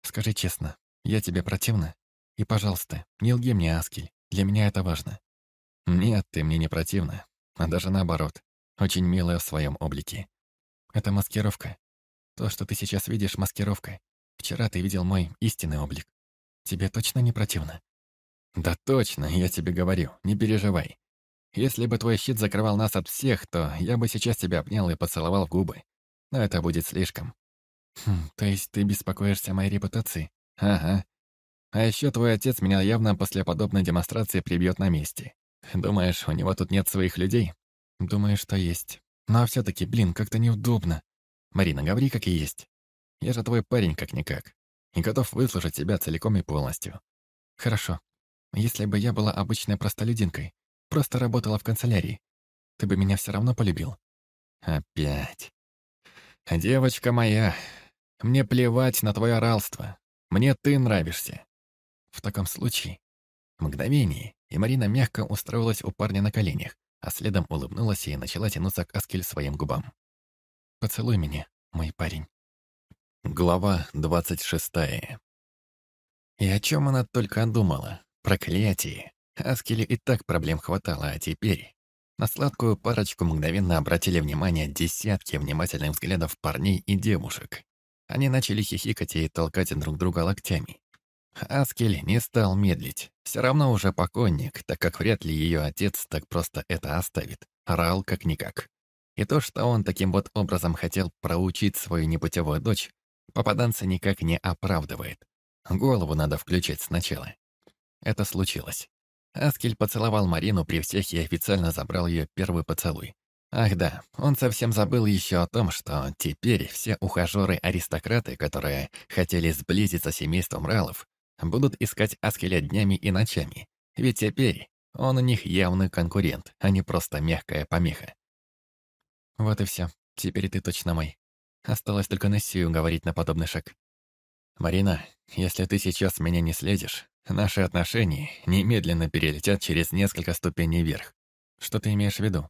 скажи честно, я тебе противна? И, пожалуйста, не лги мне, Аскель, для меня это важно. Нет, ты мне не противна, а даже наоборот, очень милая в своем облике. Это маскировка. То, что ты сейчас видишь, маскировка. Вчера ты видел мой истинный облик. Тебе точно не противно? Да точно, я тебе говорю, не переживай. Если бы твой щит закрывал нас от всех, то я бы сейчас тебя обнял и поцеловал в губы. Но это будет слишком. Хм, то есть ты беспокоишься о моей репутации? Ага. А еще твой отец меня явно после подобной демонстрации прибьет на месте. Думаешь, у него тут нет своих людей? Думаю, что есть. Но все-таки, блин, как-то неудобно. Марина, говори, как есть. Я же твой парень, как-никак. И готов выслушать тебя целиком и полностью. Хорошо. Если бы я была обычной простолюдинкой, просто работала в канцелярии, ты бы меня все равно полюбил? Опять. Девочка моя, мне плевать на твое оралство. Мне ты нравишься. В таком случае, мгновение, и Марина мягко устроилась у парня на коленях, а следом улыбнулась и начала тянуться к Аскель своим губам. «Поцелуй меня, мой парень». Глава двадцать шестая. И о чем она только думала? Проклятие. Аскеле и так проблем хватало, а теперь... На сладкую парочку мгновенно обратили внимание десятки внимательных взглядов парней и девушек. Они начали хихикать и толкать друг друга локтями. Аскель не стал медлить. Все равно уже покойник, так как вряд ли ее отец так просто это оставит. Орал как-никак. И то, что он таким вот образом хотел проучить свою непутевую дочь, попаданца никак не оправдывает. Голову надо включать сначала. Это случилось. Аскель поцеловал Марину при всех и официально забрал ее первый поцелуй. Ах да, он совсем забыл еще о том, что теперь все ухажеры-аристократы, которые хотели сблизиться с семейством Ралов, будут искать Аскеля днями и ночами. Ведь теперь он у них явный конкурент, а не просто мягкая помеха. Вот и все. Теперь ты точно мой. Осталось только Нессию говорить на подобный шаг. «Марина, если ты сейчас меня не следишь, наши отношения немедленно перелетят через несколько ступеней вверх. Что ты имеешь в виду?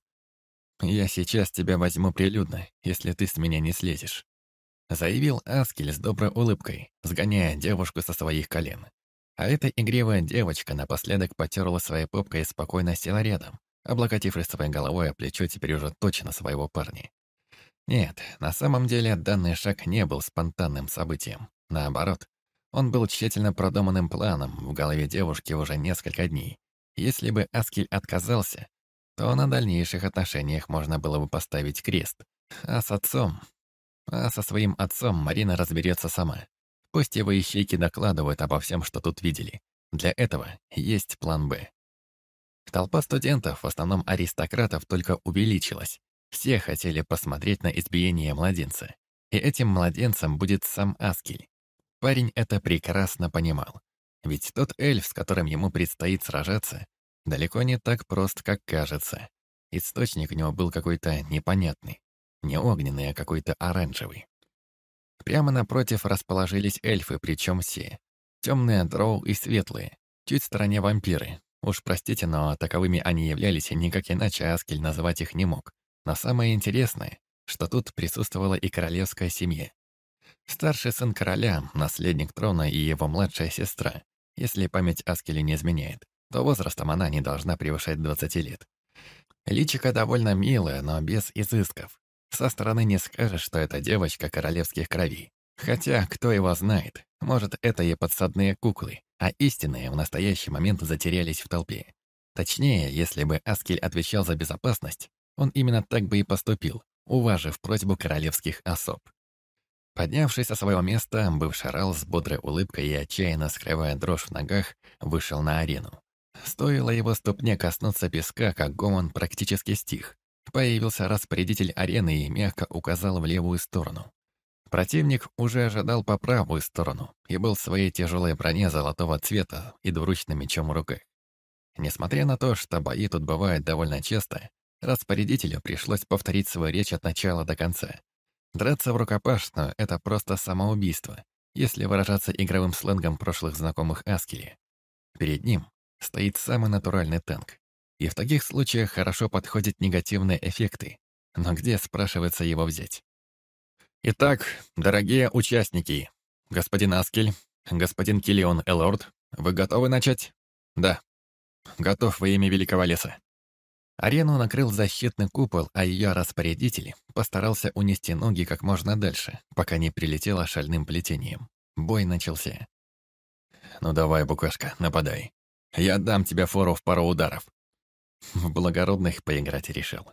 Я сейчас тебя возьму прилюдно, если ты с меня не слезешь», заявил Аскель с доброй улыбкой, сгоняя девушку со своих колен. А эта игривая девочка напоследок потерла своей попкой и спокойно села рядом, облокотившись своей головой о плечо теперь уже точно своего парня. Нет, на самом деле данный шаг не был спонтанным событием. Наоборот, он был тщательно продуманным планом в голове девушки уже несколько дней. Если бы Аскель отказался, то на дальнейших отношениях можно было бы поставить крест. А с отцом... А со своим отцом Марина разберется сама. Пусть его ищейки докладывают обо всем, что тут видели. Для этого есть план «Б». Толпа студентов, в основном аристократов, только увеличилась. Все хотели посмотреть на избиение младенца. И этим младенцем будет сам Аскель. Парень это прекрасно понимал. Ведь тот эльф, с которым ему предстоит сражаться, далеко не так прост, как кажется. Источник у него был какой-то непонятный. Не огненный, а какой-то оранжевый. Прямо напротив расположились эльфы, причем все. Темные дроу и светлые. Чуть в стороне вампиры. Уж простите, но таковыми они являлись, и никак иначе Аскель называть их не мог. Но самое интересное, что тут присутствовала и королевская семья. Старший сын короля, наследник трона и его младшая сестра. Если память Аскеля не изменяет, то возрастом она не должна превышать 20 лет. Личико довольно милое, но без изысков. Со стороны не скажешь, что это девочка королевских кровей. Хотя, кто его знает, может, это и подсадные куклы, а истинные в настоящий момент затерялись в толпе. Точнее, если бы Аскель отвечал за безопасность, он именно так бы и поступил, уважив просьбу королевских особ. Поднявшись со своего места, бывший Рал с бодрой улыбкой и отчаянно скрывая дрожь в ногах, вышел на арену. Стоило его ступне коснуться песка, как гомон практически стих. Появился распорядитель арены и мягко указал в левую сторону. Противник уже ожидал по правую сторону и был в своей тяжелой броне золотого цвета и двуручным мечом в руках. Несмотря на то, что бои тут бывают довольно часто, распорядителю пришлось повторить свою речь от начала до конца. Драться в рукопашную — это просто самоубийство, если выражаться игровым сленгом прошлых знакомых Аскели. Перед ним стоит самый натуральный танк. И в таких случаях хорошо подходят негативные эффекты. Но где, спрашивается, его взять? Итак, дорогие участники, господин Аскель, господин Киллион Элорд, вы готовы начать? Да. Готов во имя Великого Леса. Арену накрыл защитный купол, а ее распорядитель постарался унести ноги как можно дальше, пока не прилетело шальным плетением. Бой начался. «Ну давай, букашка, нападай. Я дам тебе фору в пару ударов». В благородных поиграть решил.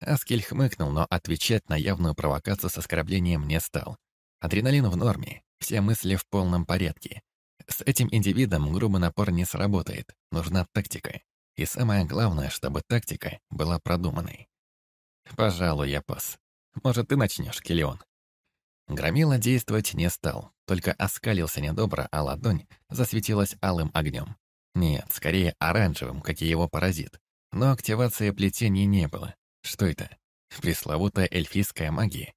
Аскель хмыкнул, но отвечать на явную провокацию с оскорблением не стал. Адреналин в норме, все мысли в полном порядке. С этим индивидом грубый напор не сработает, нужна тактика. И самое главное, чтобы тактика была продуманной. Пожалуй, я пас. Может, ты начнешь, Киллион? Громила действовать не стал, только оскалился недобро, а ладонь засветилась алым огнем. Нет, скорее оранжевым, как и его паразит. Но активации плетений не было. Что это? Пресловутая эльфийская магия?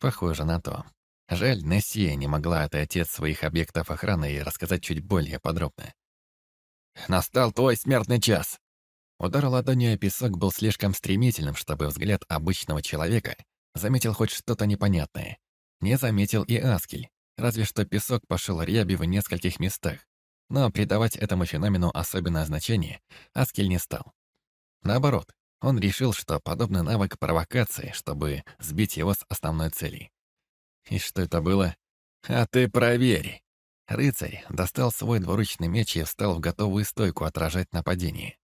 Похоже на то. Жаль, Нессия не могла отойти от своих объектов охраны и рассказать чуть более подробно. Настал твой смертный час!» Удар ладонью о песок был слишком стремительным, чтобы взгляд обычного человека заметил хоть что-то непонятное. Не заметил и Аскель, разве что песок пошел ряби в нескольких местах. Но придавать этому феномену особенное значение Аскель не стал. Наоборот, он решил, что подобный навык провокации, чтобы сбить его с основной цели. И что это было? А ты проверь. Рыцарь достал свой двуручный меч и встал в готовую стойку отражать нападение.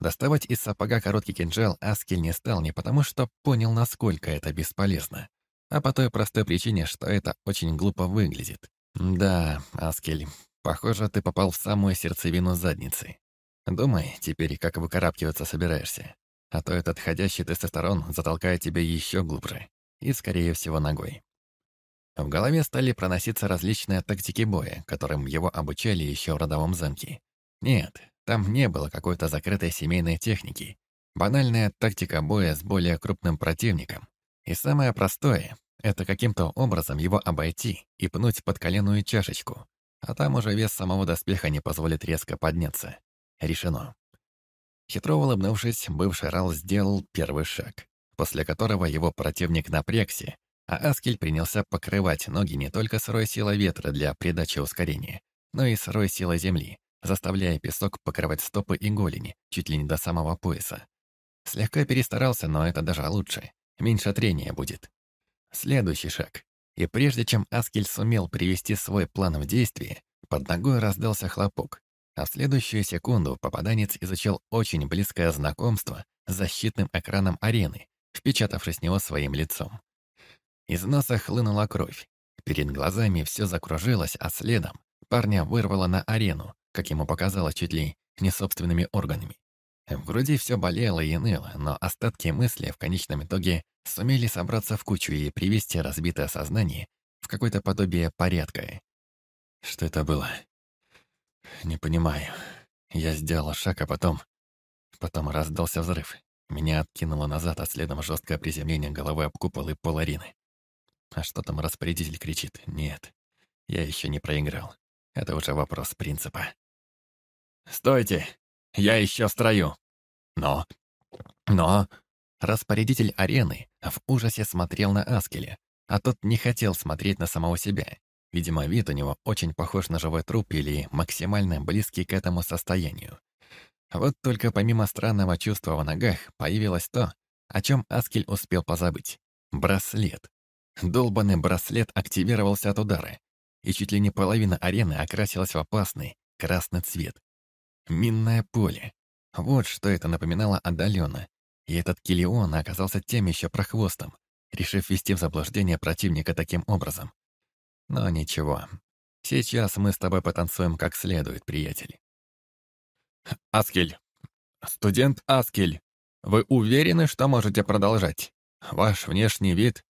Доставать из сапога короткий кинжал Аскель не стал не потому, что понял, насколько это бесполезно, а по той простой причине, что это очень глупо выглядит. Да, Аскель, похоже, ты попал в самую сердцевину задницы. Думай теперь, как выкарабкиваться собираешься. А то этот ходящий тестостерон затолкает тебя еще глубже. И, скорее всего, ногой. В голове стали проноситься различные тактики боя, которым его обучали еще в родовом замке. Нет, там не было какой-то закрытой семейной техники. Банальная тактика боя с более крупным противником. И самое простое — это каким-то образом его обойти и пнуть под коленную чашечку. А там уже вес самого доспеха не позволит резко подняться. Решено. Хитро улыбнувшись, бывший Рал сделал первый шаг, после которого его противник напрягся а Аскель принялся покрывать ноги не только сырой силой ветра для придачи ускорения, но и сырой силой земли, заставляя песок покрывать стопы и голени, чуть ли не до самого пояса. Слегка перестарался, но это даже лучше. Меньше трения будет. Следующий шаг. И прежде чем Аскель сумел привести свой план в действие, под ногой раздался хлопок, а в следующую секунду попаданец изучал очень близкое знакомство с защитным экраном арены, впечатавшись в него своим лицом. Из носа хлынула кровь. Перед глазами все закружилось, а следом парня вырвало на арену, как ему показалось чуть ли не собственными органами. В груди все болело и ныло, но остатки мысли в конечном итоге сумели собраться в кучу и привести разбитое сознание в какое-то подобие порядка. Что это было? Не понимаю. Я сделала шаг, а потом... Потом раздался взрыв. Меня откинуло назад, а следом жесткое приземление головой об купол и пол. А что там распорядитель кричит? Нет, я еще не проиграл. Это уже вопрос принципа. «Стойте! Я еще строю!» «Но... но...» Распорядитель арены в ужасе смотрел на Аскеля, а тот не хотел смотреть на самого себя. Видимо, вид у него очень похож на живой труп или максимально близкий к этому состоянию. Вот только помимо странного чувства в ногах появилось то, о чем Аскель успел позабыть. Браслет. Долбанный браслет активировался от удара, и чуть ли не половина арены окрасилась в опасный красный цвет. Минное поле. Вот что это напоминало отдаленно. И этот Килион оказался тем еще прохвостом, решив ввести в заблуждение противника таким образом. Но ничего. Сейчас мы с тобой потанцуем как следует, приятель. Аскель. Студент Аскель. Вы уверены, что можете продолжать? Ваш внешний вид...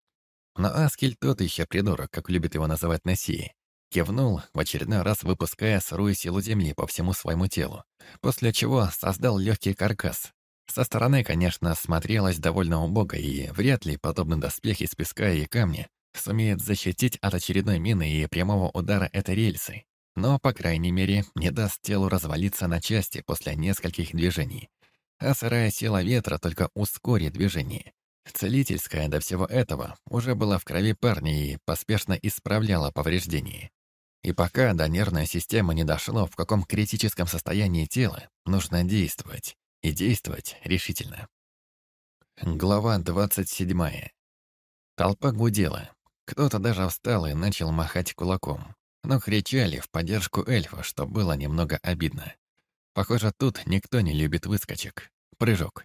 Но Аскель тот еще придурок, как любит его называть Нессии. Кивнул, в очередной раз выпуская сырую силу земли по всему своему телу, после чего создал легкий каркас. Со стороны, конечно, смотрелось довольно убого, и вряд ли подобный доспех из песка и камня сумеет защитить от очередной мины и прямого удара этой рельсы, но, по крайней мере, не даст телу развалиться на части после нескольких движений. А сырая сила ветра только ускорит движение. Целительская до всего этого уже была в крови парня и поспешно исправляла повреждения. И пока до нервной системы не дошло, в каком критическом состоянии тела, нужно действовать. И действовать решительно. Глава 27. Толпа гудела. Кто-то даже встал и начал махать кулаком. Но кричали в поддержку эльфа, что было немного обидно. Похоже, тут никто не любит выскочек. Прыжок.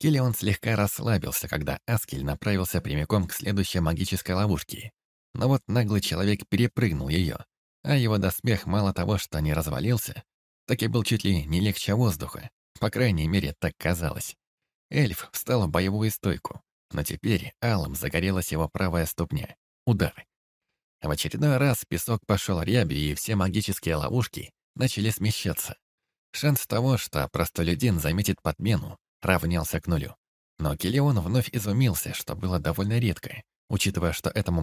Киллион слегка расслабился, когда Аскель направился прямиком к следующей магической ловушке. Но вот наглый человек перепрыгнул ее, а его доспех мало того, что не развалился, так и был чуть ли не легче воздуха. По крайней мере, так казалось. Эльф встал в боевую стойку, но теперь алым загорелась его правая ступня. Удар. В очередной раз песок пошел рябью, и все магические ловушки начали смещаться. Шанс того, что простолюдин заметит подмену, равнялся к нулю. Но Килион вновь изумился, что было довольно редко, учитывая, что этому